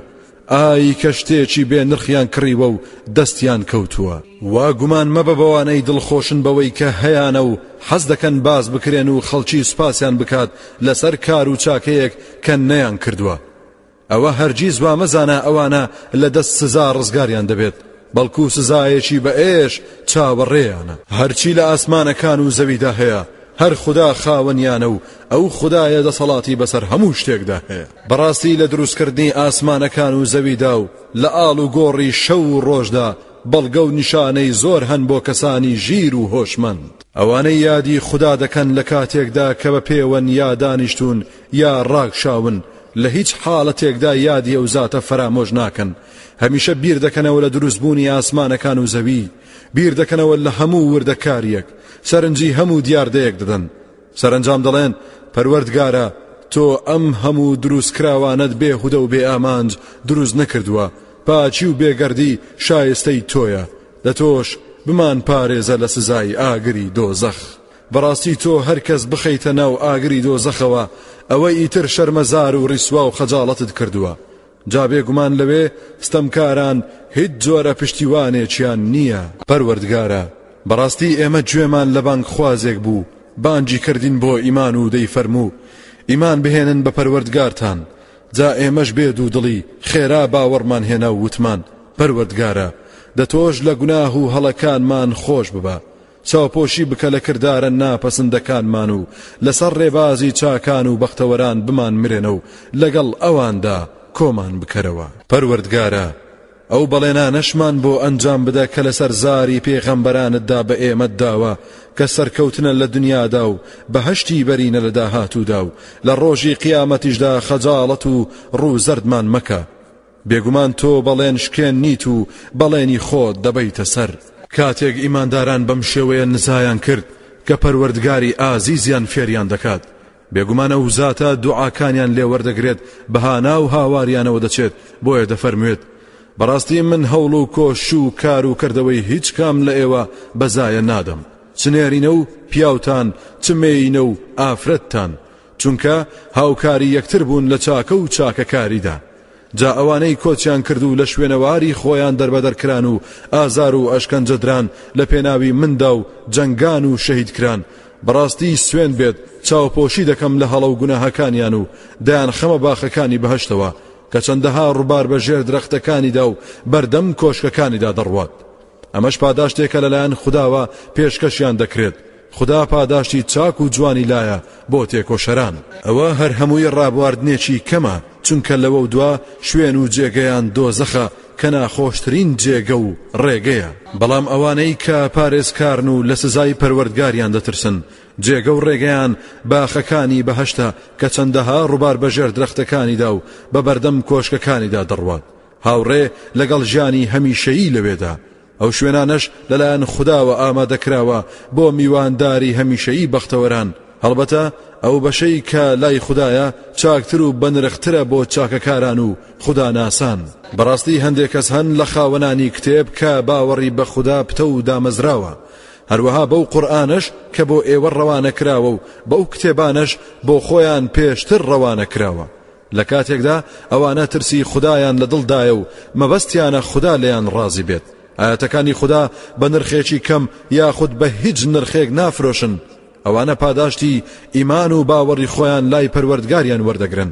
ئای کە شتێکی بێ نرخیان کڕیوە و دەستیان کەوتووە. وا گومان مەبە بەوانەی دڵخۆشن بەوەی کە هەیانە و حەز دەکەن باس بکرێن و خەڵکی سوپاسیان بکات لەسەر کار و چاکەیەک کە نەیانکردووە، ئەوە هەرگیز وا مەزانە ئەوانە لە دەست سزا ڕزگاریان دەبێت بەڵکو سزایەکی بە ئێش چاوەڕێیانە هەرچی لە ئاسمانەکان و زەویدا هەیە هەر خدا خاوەنیانە و ئەو خدایە دەسەڵاتی بەسەر هەموو شتێکدا هەیە بەڕاستی لە دروستکردنی ئاسمانەکان و زەویدا و لە ئاڵ و گۆڕی شەو و ڕۆژدا بەڵگە و نیشانەی زۆر هەن بۆ کەسانی ژیر و هۆشمەند ئەوانەی یادی خوددا دەکەن لە کاتێکدا کە بە پێوەن یا دانیشتون یا ڕاکشاون لە هیچ حاڵەتێکدا یادی ئەو زاتە فەرامۆش ناکەن هەمیشە بیر دەکەنەوە لە دروستبوونی ئاسمانەکان و زەوی بیر دەکەنەوە لە هەموو وردەکاریەک سەرنجی هەموو دیاردەیەک دەدەن سەرنجام دەڵێن پەروەردگارە تۆ ئەم هەموو دروست کراوانت بێ هودە و بێ ئامانج دروست نەکردووە پاچی و بێگەردی شایستەی تۆیە لە تۆش بمان پارێزە لە سزای ئاگری دۆزەخ بەڕاستی تۆ هەر کەس بخەیتە ناو ئاگری دۆزەخەوە ئەوە ئیتر شەرمەزار و ڕیسوا و خەجاڵەتت کردووە جا بێگومان لەوێ ستەمکاران هیچ جۆرە پشتیوانێکیان نییە. پەروەردگارا بەڕاستی ئێمە گوێمان لە بانگخوازێک بوو بانگی کردین بۆ ئیمان و دەیفەرموو ئیمان بهێنن بە پەروەردگارتان جا ئێمەش بێ دوو دڵی خێرا باوەڕمان هێنا و وتمان پەروەردگارا دە تۆش لە گوناه و هەڵەکانمان خۆش ببە چاوپۆشی بکە لە کردارە ناپەسندەکانمان و لەسەر ڕێبازی چاکان و بەختەوەران بمانمرێنە و لەگەڵ ئەواندا کۆمان بکەرەوە. پەروەردگارا، ئەو بەڵێنانەشمان بۆ ئەنجام بدە کە لەسەر زاری پێغەمبەرانتدا بە ئێمەت داوە کە سەرکەوتنە لە دنیادا و بەهەشتی بەرینە لە داهاتوودا و لە ڕۆژی قیامەتیشدا خەجاڵەت و ڕوو زەردمان مەکە بێگومان تۆ بەڵێن شکێن نیت و بەڵێنی خۆت دەبەیتە سەر. کاتێک ئیمانداران بەم شێوەیە نزایان کرد کە پەروەردگاری ئازیزیان فێریان دەکات بێگومان ئەو زاتە دوعاکانیان لێ وەردەگرێت بەهانا و هاواریانەوە دەچێت بۆیە دەفەرموێت بەڕاستی من هەوڵ و کۆش و کار و کردەوەی هیچ کام لە ئێوە بەزایە نادەم چنێرینە و پیاوتان چمێینە و ئافرەتتان چونکە هاوکاری یەکتر بوون لە چاکە و چاکەکاریدا جا ئەوانەی کۆچیان کرد و لە شوێنەواری خۆیان دەربەدەر کران و ئازار و ئەشکەنجەدران لە پێناوی مندا و جەنگان و شەهید کران بەڕاستی سوێن بێت چاوپۆشی دەکەم لە هەڵە و گوناهەکانیان و دەیان خەمە باخەکانی بەهشتەوە کە چەندەها ڕووبار بە ژێر درەختەکانیدا و بەردەم کۆشکەکانیدا دەڕوات ئەمەش پاداشتێکە لەلایەن خوداوە پێشکەشیان دەکرێت، خودا پاداشتی چاک و جوانی لایە بۆ تێکۆشەران. ئەوە هەر هەمووی ڕابواردنێکی کەمە، چونکە لەوەو دوا شوێن و جێگەیان دۆزەخە کە ناخۆشترین جێگە و ڕێگەیە. بەڵام ئەوانەی کە پارێزکارن و لە سزای پەروەردگاریان دەترسن، جێگە و ڕێگەیان باخەکانی بەهەشتە کە چەندەها ڕوبار بەژێر درەختەکانیدا و بەبەردەم کۆشکەکانیدا دەڕوات، هاوڕێ لەگەڵ ژیانی هەمیشەیی لەوێدا، ئەو شوێنانەش لەلایەن خوداوە ئامادەکراوە بۆ میوانداری هەمیشەیی بەختەوەران، هەڵبەتە ئەو بەشەی کە لای خودایە چاکتر و بەنرخترە بۆ چاکەکاران و خوداناسان. بەڕاستی هەندێ کەس هەن لە خاوەنانی کتێب کە باوەڕی بە خودا پتەو و دامەزراوە، هەروەها بەو قورئانەش کە بۆ ئێوە ڕەوانەکراوە و بەو کتێبانەش بۆ خۆیان پێشتر ڕەوانەکراوە، لە کاتێکدا ئەوانە ترسی خودایان لە دڵدایە و مەبەستیانە خودا لێیان ڕازی بێت ئاەتەکانی خودا بە نرخێکی کەم یاخود بە هیچ نرخێک نافرۆشن ئەوانە پاداشتی ئیمان و باوەڕی خۆیان لای پەروەردگاریان وەردەگرن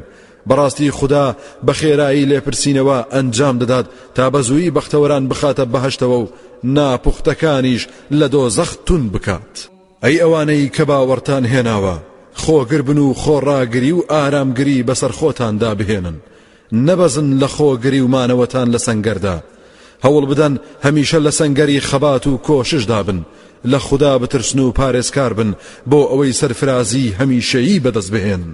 بەڕاستی خوددا بە خێرایی لێپرسینەوە ئەنجام دەدات تا بە زووی بەختەوەران بخاتە بەهشتەوە و ناپوختەکانیش لە دۆ زەخت تون بکات. ئەی ئەوانەی کە باوەڕتان هێناوە، خۆگر بن و خۆڕاگری و ئارامگری بەسەر خۆتاندا بهێنن، نەبەزن لە خۆگری و مانەوەتان لە سەنگەردا، هەوڵ بدەن هەمیشە لە سەنگەری خەبات و کۆششدا بن، لە خودا بترسن و پارێزکار بن بۆ ئەوەی سەرفرازیی هەمیشەیی بەدەست بهێنن.